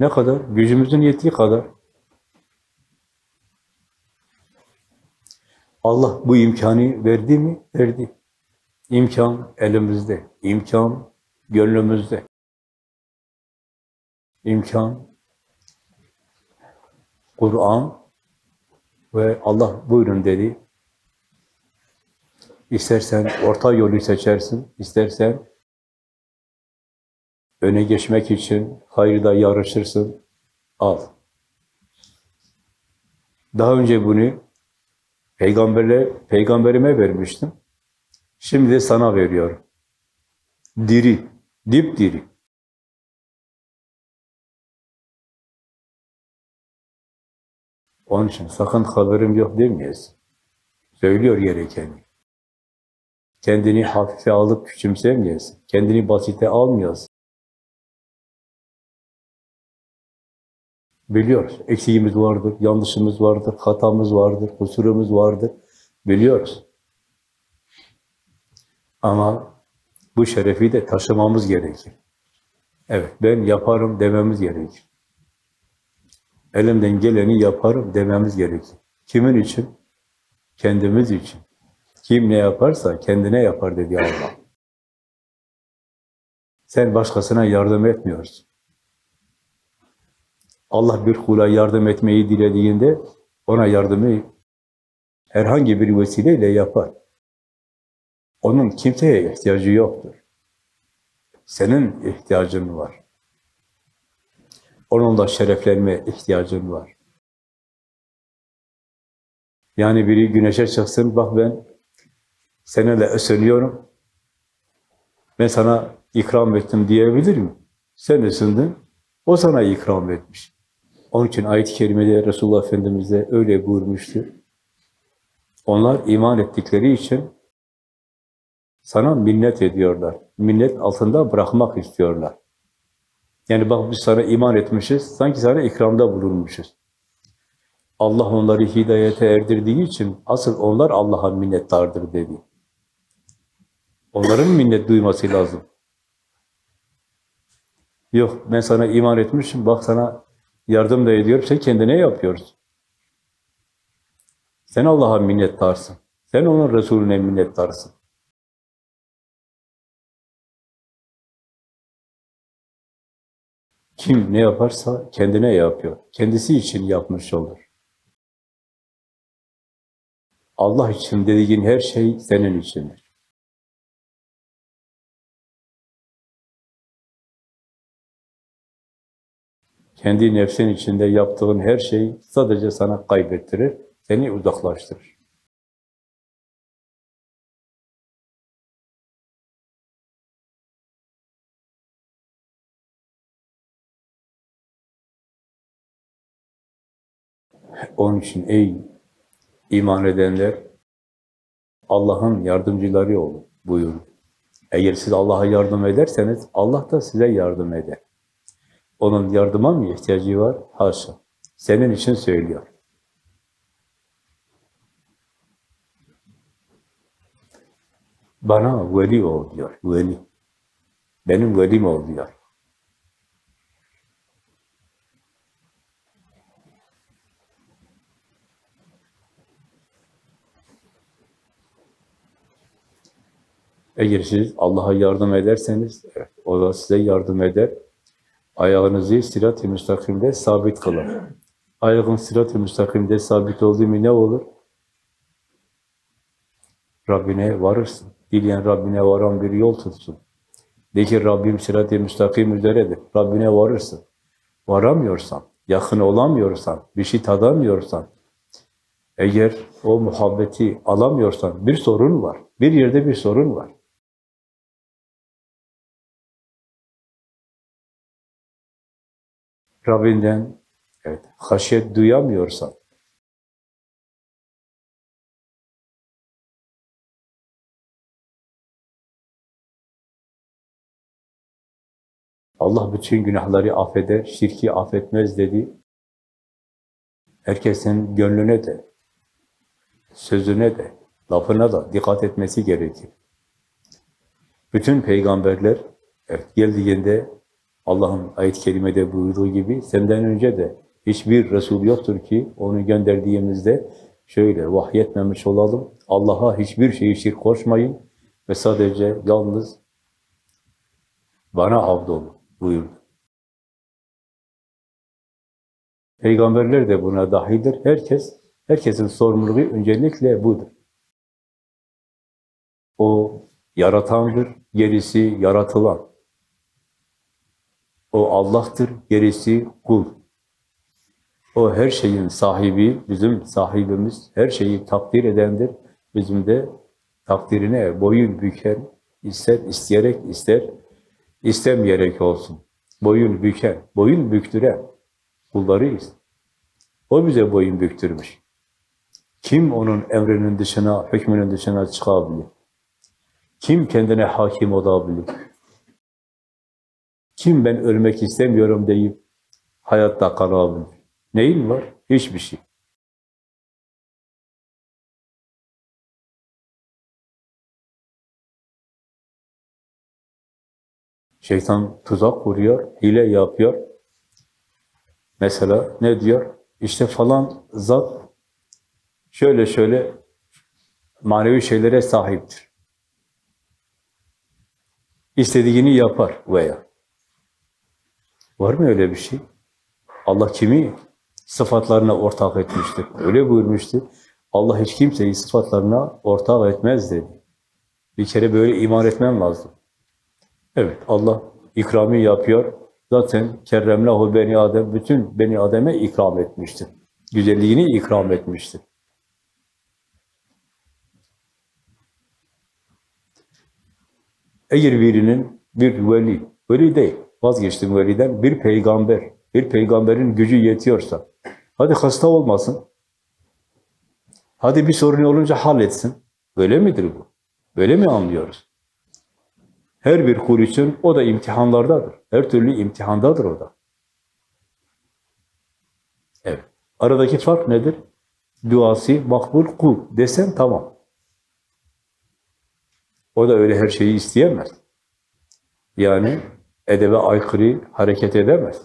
Ne kadar? Gücümüzün yettiği kadar. Allah bu imkanı verdi mi? Verdi. İmkan elimizde. İmkan gönlümüzde. İmkan Kur'an ve Allah buyurun dedi. İstersen orta yolu seçersin, istersen öne geçmek için hayırda yarışırsın, al. Daha önce bunu peygamberle, peygamberime vermiştim. Şimdi sana veriyorum. Diri, dip diri. Onun için sakın haberim yok demeyesin. Söylüyor gerekeni. Kendini hafife alıp küçümsemeyesin. Kendini basite almayasın. Biliyoruz. Eksiğimiz vardır, yanlışımız vardır, hatamız vardır, kusurumuz vardır. Biliyoruz. Ama bu şerefi de taşımamız gerekir. Evet, ben yaparım dememiz gerekir. Elimden geleni yaparım dememiz gerekir. Kimin için? Kendimiz için. Kim ne yaparsa kendine yapar dedi Allah. Sen başkasına yardım etmiyorsun. Allah bir kula yardım etmeyi dilediğinde ona yardımı herhangi bir vesileyle yapar. Onun kimseye ihtiyacı yoktur. Senin ihtiyacın var. Onunla şereflenme ihtiyacın var. Yani biri güneşe çıksın, bak ben seninle ısınıyorum, ben sana ikram ettim diyebilir mi? Sen ısındın, o sana ikram etmiş. Onun için ayet-i kerimede Resulullah Efendimiz de öyle buyurmuştu. Onlar iman ettikleri için sana minnet ediyorlar. Minnet altında bırakmak istiyorlar. Yani bak biz sana iman etmişiz, sanki sana ikramda bulunmuşuz. Allah onları hidayete erdirdiği için asıl onlar Allah'a minnettardır dedi. Onların minnet duyması lazım. Yok ben sana iman etmişim, bak sana yardım da ediyorum, sen kendine yapıyorsun. Sen Allah'a minnettarsın. Sen onun Resulüne minnettarsın. Kim ne yaparsa kendine yapıyor. Kendisi için yapmış olur. Allah için dediğin her şey senin içindir. Kendi nefsin içinde yaptığın her şey sadece sana kaybettirir, seni uzaklaştırır. Onun için ey iman edenler Allah'ın yardımcıları olun buyurun. Eğer siz Allah'a yardım ederseniz Allah da size yardım eder. Onun yardıma mı ihtiyacı var? Haşa. Senin için söylüyor. Bana veli ol diyor, veli. Benim velim ol diyor. Eğer siz Allah'a yardım ederseniz, evet, o da size yardım eder. Ayağınızı sirat-i müstakimde sabit kılar. Ayağın sirat-i müstakimde sabit olduğu mu ne olur? Rabbine varırsın. Dileyen Rabbine varan bir yol tutsun. De ki Rabbim sırat-ı müstakim üzeredir. Rabbine varırsın. Varamıyorsan, yakın olamıyorsan, bir şey tadamıyorsan, eğer o muhabbeti alamıyorsan bir sorun var. Bir yerde bir sorun var. Rabbinden evet, haşyet duyamıyorsan, Allah bütün günahları affeder, şirki affetmez dedi. Herkesin gönlüne de, sözüne de, lafına da dikkat etmesi gerekir. Bütün peygamberler evet, geldiğinde Allah'ın ayet-i kerimede buyurduğu gibi senden önce de hiçbir Resul yoktur ki onu gönderdiğimizde şöyle vahyetmemiş olalım. Allah'a hiçbir şeyi şirk koşmayın ve sadece yalnız bana avdolun buyurdu. Peygamberler de buna dahildir. Herkes, herkesin sorumluluğu öncelikle budur. O yaratandır, gerisi yaratılan. O Allah'tır, gerisi kul. O her şeyin sahibi, bizim sahibimiz, her şeyi takdir edendir. Bizim de takdirine boyun büken, ister isteyerek ister, istemeyerek olsun. Boyun büken, boyun büktüren kullarıyız. O bize boyun büktürmüş. Kim onun emrinin dışına, hükmünün dışına çıkabilir? Kim kendine hakim olabilir? Kim ben ölmek istemiyorum deyip hayatta kalabilir? Neyin var? Hiçbir şey. Şeytan tuzak kuruyor, hile yapıyor. Mesela ne diyor? İşte falan zat şöyle şöyle manevi şeylere sahiptir. İstediğini yapar veya. Var mı öyle bir şey? Allah kimi sıfatlarına ortak etmiştir? Öyle buyurmuştur. Allah hiç kimseyi sıfatlarına ortak etmez dedi. Bir kere böyle iman etmem lazım. Evet, Allah ikramı yapıyor. Zaten kerremlahu beni Adem, bütün beni Adem'e ikram etmiştir. Güzelliğini ikram etmiştir. Eğer birinin bir veli, veli değil, vazgeçtim veliden, bir peygamber, bir peygamberin gücü yetiyorsa, hadi hasta olmasın, hadi bir sorun olunca halletsin. Böyle midir bu? Böyle mi anlıyoruz? Her bir kul için o da imtihanlardadır. Her türlü imtihandadır o da. Evet. Aradaki fark nedir? Duası makbul kul desen tamam. O da öyle her şeyi isteyemez. Yani edebe aykırı hareket edemez.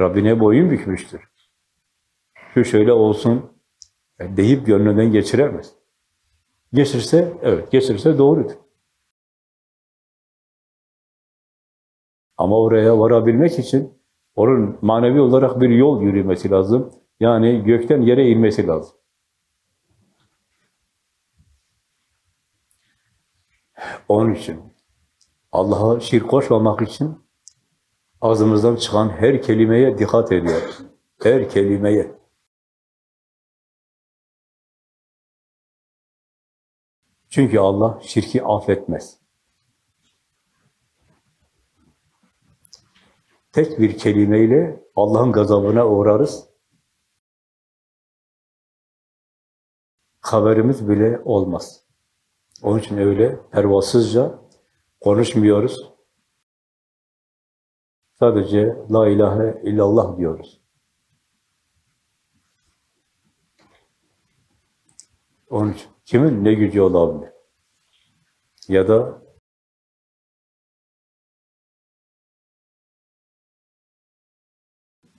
Rabbine boyun bükmüştür. Şu şöyle olsun deyip gönlünden geçiremez. Geçirse, evet geçirse doğrudur. Ama oraya varabilmek için onun manevi olarak bir yol yürümesi lazım. Yani gökten yere inmesi lazım. Onun için Allah'a şirk koşmamak için ağzımızdan çıkan her kelimeye dikkat ediyoruz. Her kelimeye. Çünkü Allah şirki affetmez. Tek bir kelimeyle Allah'ın gazabına uğrarız. Haberimiz bile olmaz. Onun için öyle pervasızca konuşmuyoruz. Sadece La ilahe illallah diyoruz. Onun için kimin ne gücü olabilir? Ya da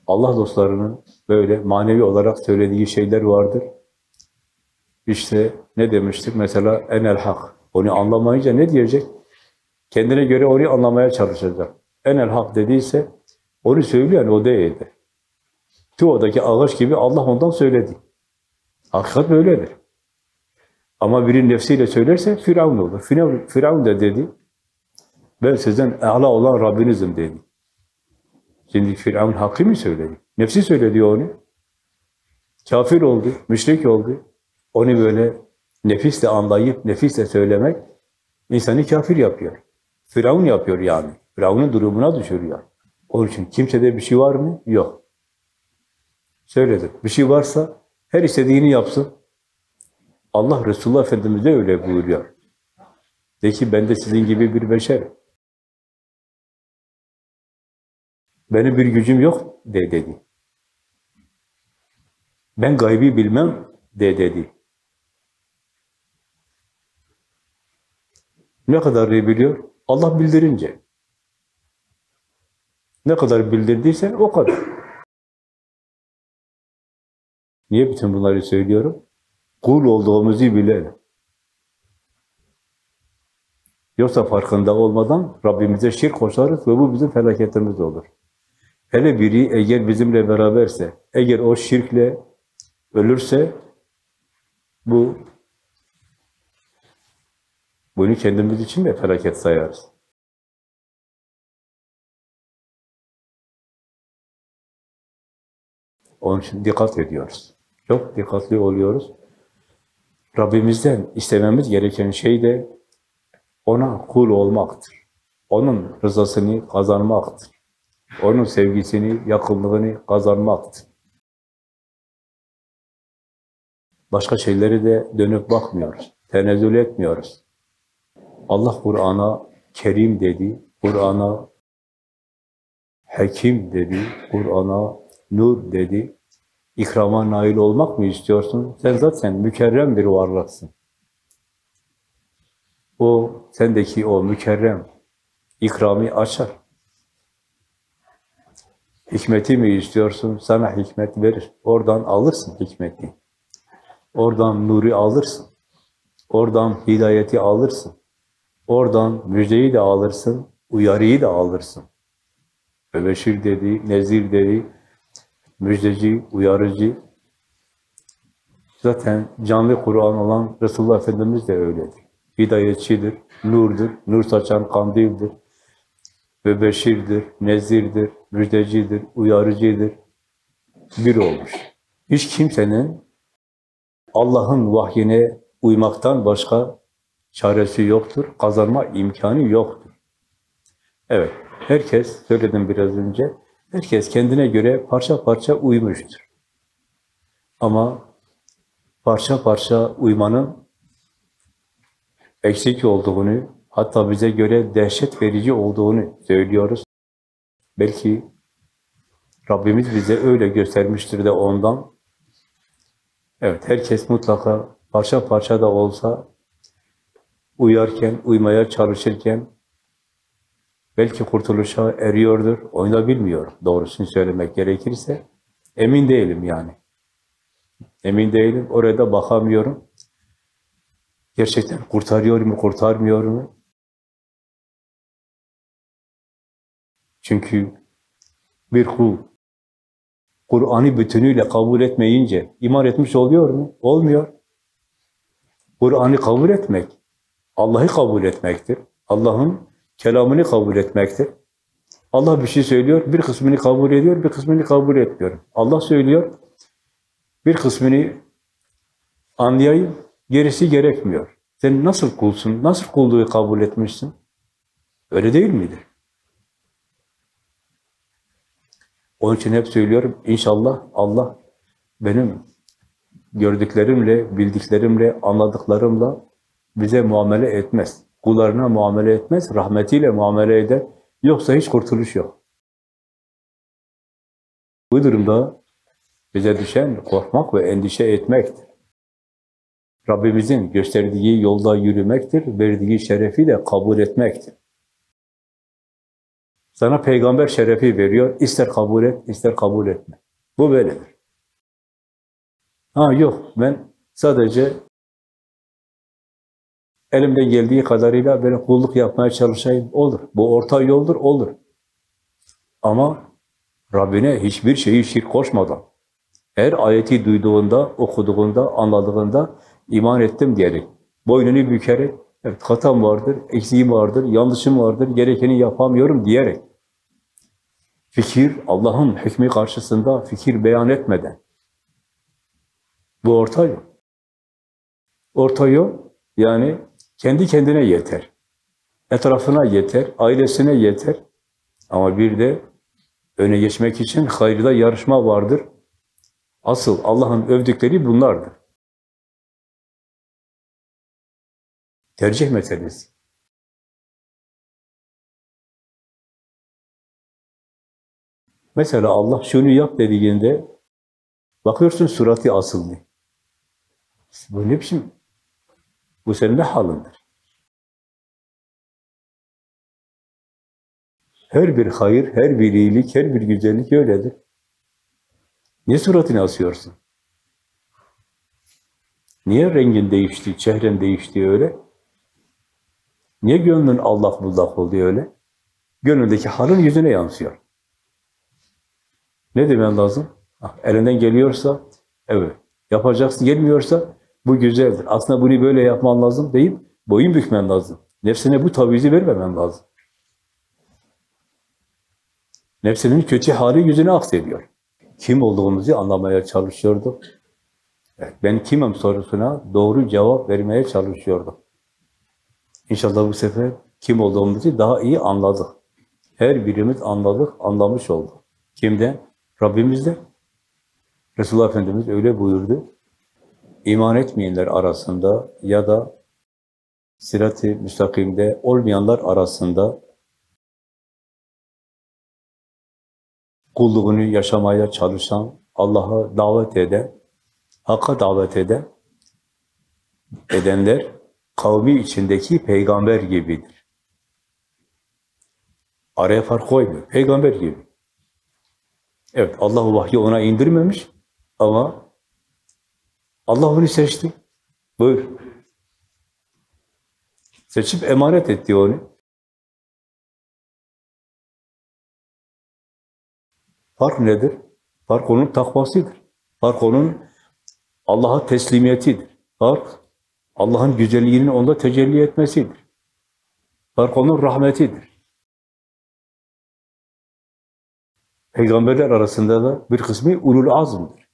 Allah dostlarının böyle manevi olarak söylediği şeyler vardır. İşte ne demiştik? Mesela enel hak. Onu anlamayınca ne diyecek? Kendine göre onu anlamaya çalışacak. Enel hak dediyse onu söyleyen o değildir. Tuva'daki ağaç gibi Allah ondan söyledi. Hakikat böyledir. Ama biri nefsiyle söylerse Firavun olur. Firavun, da dedi, ben sizden âlâ olan Rabbinizim dedi. Şimdi Firavun hakkı mı söyledi? Nefsi söyledi onu. Kafir oldu, müşrik oldu. Onu böyle nefisle anlayıp, nefisle söylemek insanı kafir yapıyor. Firavun yapıyor yani. Firavun'un durumuna düşürüyor. Onun için kimsede bir şey var mı? Yok. Söyledim. Bir şey varsa her istediğini yapsın. Allah Resulullah Efendimiz de öyle buyuruyor. De ki ben de sizin gibi bir beşerim. Benim bir gücüm yok de dedi. Ben gaybi bilmem de dedi. Ne kadar biliyor? Allah bildirince. Ne kadar bildirdiyse o kadar. Niye bütün bunları söylüyorum? Kul olduğumuzu bilelim. Yoksa farkında olmadan Rabbimize şirk koşarız ve bu bizim felaketimiz olur. Hele biri eğer bizimle beraberse, eğer o şirkle ölürse bu bunu kendimiz için de felaket sayarız. Onun için dikkat ediyoruz. Çok dikkatli oluyoruz. Rabbimizden istememiz gereken şey de ona kul olmaktır. Onun rızasını kazanmaktır. Onun sevgisini, yakınlığını kazanmaktır. Başka şeyleri de dönüp bakmıyoruz. Tenezzül etmiyoruz. Allah Kur'an'a Kerim dedi, Kur'an'a Hakim dedi, Kur'an'a Nur dedi. İkrama nail olmak mı istiyorsun? Sen zaten mükerrem bir varlıksın. O, sendeki o mükerrem ikrami açar. Hikmeti mi istiyorsun? Sana hikmet verir. Oradan alırsın hikmeti. Oradan nuru alırsın. Oradan hidayeti alırsın. Oradan müjdeyi de alırsın, uyarıyı da alırsın. Öbeşir dedi, nezir dedi, müjdeci, uyarıcı. Zaten canlı Kur'an olan Resulullah Efendimiz de öyledir. Hidayetçidir, nurdur, nur saçan kandildir. Öbeşirdir, nezirdir, müjdecidir, uyarıcıdır. Bir olmuş. Hiç kimsenin Allah'ın vahyine uymaktan başka çaresi yoktur, kazanma imkanı yoktur. Evet, herkes, söyledim biraz önce, herkes kendine göre parça parça uymuştur. Ama parça parça uymanın eksik olduğunu, hatta bize göre dehşet verici olduğunu söylüyoruz. Belki Rabbimiz bize öyle göstermiştir de ondan. Evet, herkes mutlaka parça parça da olsa uyarken, uymaya çalışırken belki kurtuluşa eriyordur, onu da bilmiyor. Doğrusunu söylemek gerekirse. Emin değilim yani. Emin değilim, orada bakamıyorum. Gerçekten kurtarıyor mu, kurtarmıyor mu? Çünkü bir kul Kur'an'ı bütünüyle kabul etmeyince iman etmiş oluyor mu? Olmuyor. Kur'an'ı kabul etmek, Allah'ı kabul etmektir. Allah'ın kelamını kabul etmektir. Allah bir şey söylüyor, bir kısmını kabul ediyor, bir kısmını kabul etmiyor. Allah söylüyor, bir kısmını anlayayım, gerisi gerekmiyor. Sen nasıl kulsun, nasıl kulluğu kabul etmişsin? Öyle değil midir? Onun için hep söylüyorum, inşallah Allah benim gördüklerimle, bildiklerimle, anladıklarımla bize muamele etmez. Kullarına muamele etmez, rahmetiyle muamele eder. Yoksa hiç kurtuluş yok. Bu durumda bize düşen korkmak ve endişe etmektir. Rabbimizin gösterdiği yolda yürümektir, verdiği şerefi de kabul etmektir. Sana peygamber şerefi veriyor, ister kabul et, ister kabul etme. Bu böyledir. Ha yok, ben sadece elimden geldiği kadarıyla böyle kulluk yapmaya çalışayım, olur. Bu orta yoldur, olur. Ama Rabbine hiçbir şeyi şirk koşmadan, her ayeti duyduğunda, okuduğunda, anladığında iman ettim diyerek, boynunu bükerek, evet hatam vardır, eksiğim vardır, yanlışım vardır, gerekeni yapamıyorum diyerek, fikir, Allah'ın hükmü karşısında fikir beyan etmeden, bu orta yol. Orta yol, yani kendi kendine yeter. Etrafına yeter, ailesine yeter. Ama bir de öne geçmek için hayırda yarışma vardır. Asıl Allah'ın övdükleri bunlardır. Tercih meselesi. Mesela Allah şunu yap dediğinde bakıyorsun suratı asıldı. Bu ne biçim? Bu senin ne halındır? Her bir hayır, her bir iyilik, her bir güzellik öyledir. Niye suratını asıyorsun? Niye rengin değişti, çehren değişti öyle? Niye gönlün Allah bullak oldu öyle? Gönlündeki halın yüzüne yansıyor. Ne demen lazım? Ah, elinden geliyorsa, evet. Yapacaksın, gelmiyorsa bu güzeldir. Aslında bunu böyle yapman lazım deyip boyun bükmen lazım. Nefsine bu tavizi vermemen lazım. Nefsinin kötü hali yüzüne aksediyor. Kim olduğumuzu anlamaya çalışıyorduk. Ben kimim sorusuna doğru cevap vermeye çalışıyorduk. İnşallah bu sefer kim olduğumuzu daha iyi anladık. Her birimiz anladık, anlamış olduk. Kimden? Rabbimizden. Resulullah Efendimiz öyle buyurdu. İman etmeyenler arasında ya da sirat-i müstakimde olmayanlar arasında kulluğunu yaşamaya çalışan, Allah'a davet eden, Hakka davet eden, edenler kavmi içindeki peygamber gibidir. Araya fark koymuyor. Peygamber gibi. Evet, Allah vahyi ona indirmemiş ama Allah onu seçti. Buyur. Seçip emanet etti onu. Fark nedir? Fark onun takvasıdır. Fark onun Allah'a teslimiyetidir. Fark Allah'ın güzelliğinin onda tecelli etmesidir. Fark onun rahmetidir. Peygamberler arasında da bir kısmı ulul azmdır.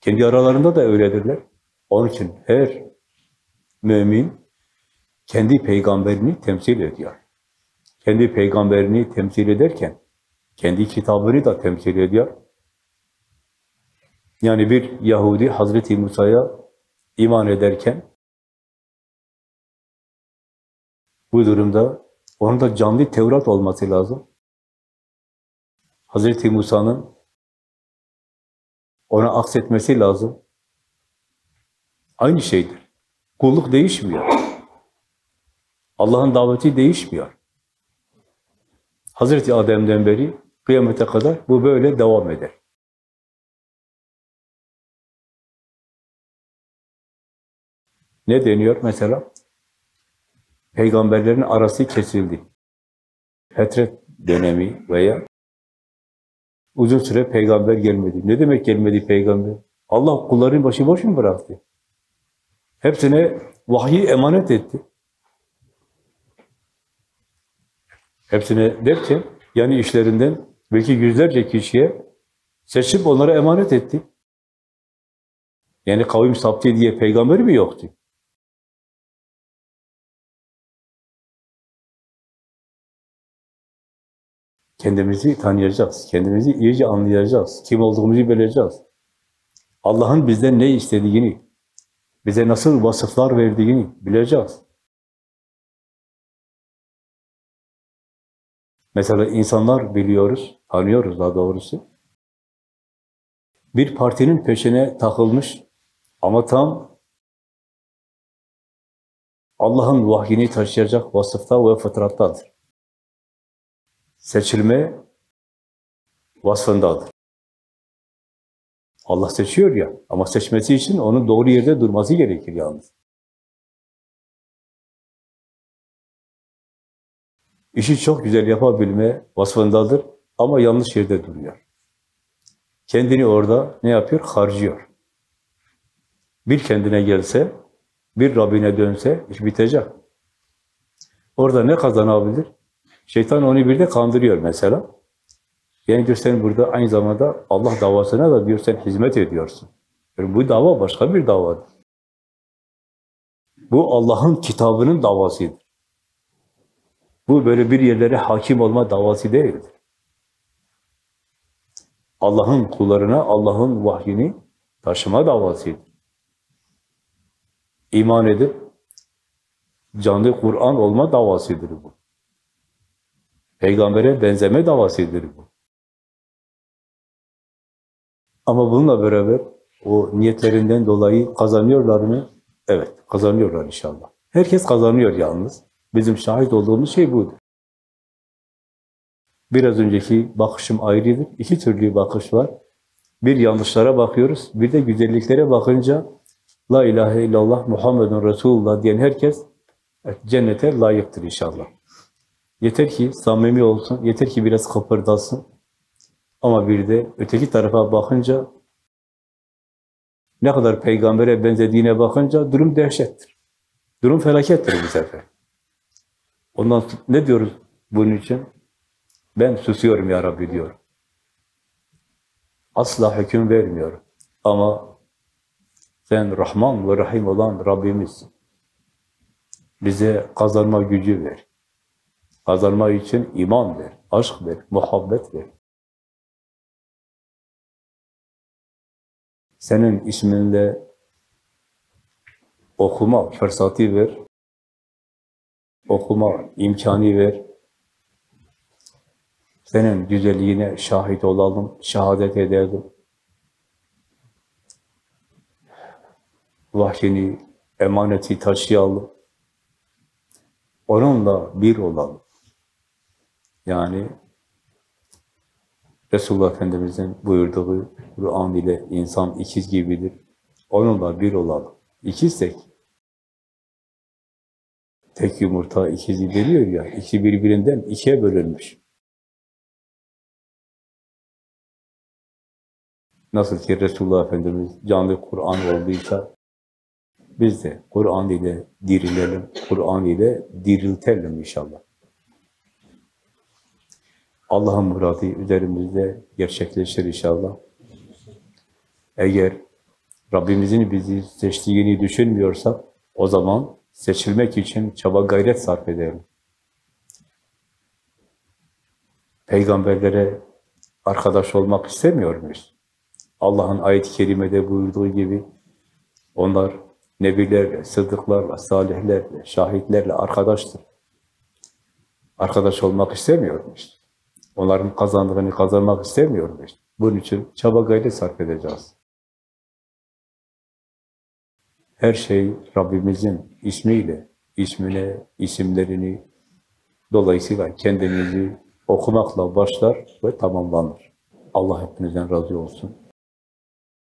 Kendi aralarında da öyledirler. Onun için her mümin kendi peygamberini temsil ediyor. Kendi peygamberini temsil ederken kendi kitabını da temsil ediyor. Yani bir Yahudi Hazreti Musa'ya iman ederken bu durumda onun da canlı Tevrat olması lazım. Hazreti Musa'nın ona aksetmesi lazım. Aynı şeydir. Kulluk değişmiyor. Allah'ın daveti değişmiyor. Hazreti Adem'den beri kıyamete kadar bu böyle devam eder. Ne deniyor mesela? Peygamberlerin arası kesildi. Fetret dönemi veya uzun süre peygamber gelmedi. Ne demek gelmedi peygamber? Allah kulların başıboş mu bıraktı? Hepsine vahyi emanet etti. Hepsine derken, yani işlerinden belki yüzlerce kişiye seçip onlara emanet etti. Yani kavim saptı diye peygamber mi yoktu? Kendimizi tanıyacağız. Kendimizi iyice anlayacağız. Kim olduğumuzu bileceğiz. Allah'ın bizden ne istediğini, bize nasıl vasıflar verdiğini bileceğiz. Mesela insanlar biliyoruz, tanıyoruz daha doğrusu. Bir partinin peşine takılmış ama tam Allah'ın vahyini taşıyacak vasıfta ve fıtrattadır. Seçilme vasfındadır. Allah seçiyor ya, ama seçmesi için onun doğru yerde durması gerekir yalnız. İşi çok güzel yapabilme vasfındadır ama yanlış yerde duruyor. Kendini orada ne yapıyor? Harcıyor. Bir kendine gelse, bir Rabbine dönse iş bitecek. Orada ne kazanabilir? Şeytan onu bir de kandırıyor mesela. Yani diyor sen burada aynı zamanda Allah davasına da diyor sen hizmet ediyorsun. Yani bu dava başka bir davadır. Bu Allah'ın kitabının davasıdır. Bu böyle bir yerlere hakim olma davası değildir. Allah'ın kullarına Allah'ın vahyini taşıma davasıdır. İman edip canlı Kur'an olma davasıdır bu. Peygambere benzeme davasıdır bu. Ama bununla beraber o niyetlerinden dolayı kazanıyorlar mı? Evet, kazanıyorlar inşallah. Herkes kazanıyor yalnız. Bizim şahit olduğumuz şey budur. Biraz önceki bakışım ayrıdır. İki türlü bakış var. Bir yanlışlara bakıyoruz, bir de güzelliklere bakınca La ilahe illallah Muhammedun Resulullah diyen herkes cennete layıktır inşallah. Yeter ki samimi olsun, yeter ki biraz kıpırdasın. Ama bir de öteki tarafa bakınca ne kadar peygambere benzediğine bakınca durum dehşettir. Durum felakettir bu sefer. Ondan ne diyoruz bunun için? Ben susuyorum ya Rabbi diyor. Asla hüküm vermiyorum. Ama sen Rahman ve Rahim olan Rabbimiz. Bize kazanma gücü ver. Kazanma için iman ver, aşk ver, muhabbet ver. Senin isminle okuma fırsatı ver. Okuma imkanı ver. Senin güzelliğine şahit olalım, şehadet edelim. Vahyini, emaneti taşıyalım. Onunla bir olalım. Yani Resulullah Efendimiz'in buyurduğu Kur'an ile insan ikiz gibidir. Onunla bir olalım. İkizsek tek yumurta ikizi deniyor ya, ikisi birbirinden ikiye bölünmüş. Nasıl ki Resulullah Efendimiz canlı Kur'an olduysa biz de Kur'an ile dirilelim, Kur'an ile diriltelim inşallah. Allah'ın muradı üzerimizde gerçekleşir inşallah. Eğer Rabbimizin bizi seçtiğini düşünmüyorsak, o zaman seçilmek için çaba gayret sarf edelim. Peygamberlere arkadaş olmak istemiyor muyuz? Allah'ın ayet-i kerimede buyurduğu gibi onlar nebilerle, sıddıklarla, salihlerle, şahitlerle arkadaştır. Arkadaş olmak istemiyor muyuz? Onların kazandığını kazanmak istemiyor muyuz? Bunun için çaba gayret sarf edeceğiz. Her şey Rabbimizin ismiyle, ismine, isimlerini, dolayısıyla kendimizi okumakla başlar ve tamamlanır. Allah hepinizden razı olsun.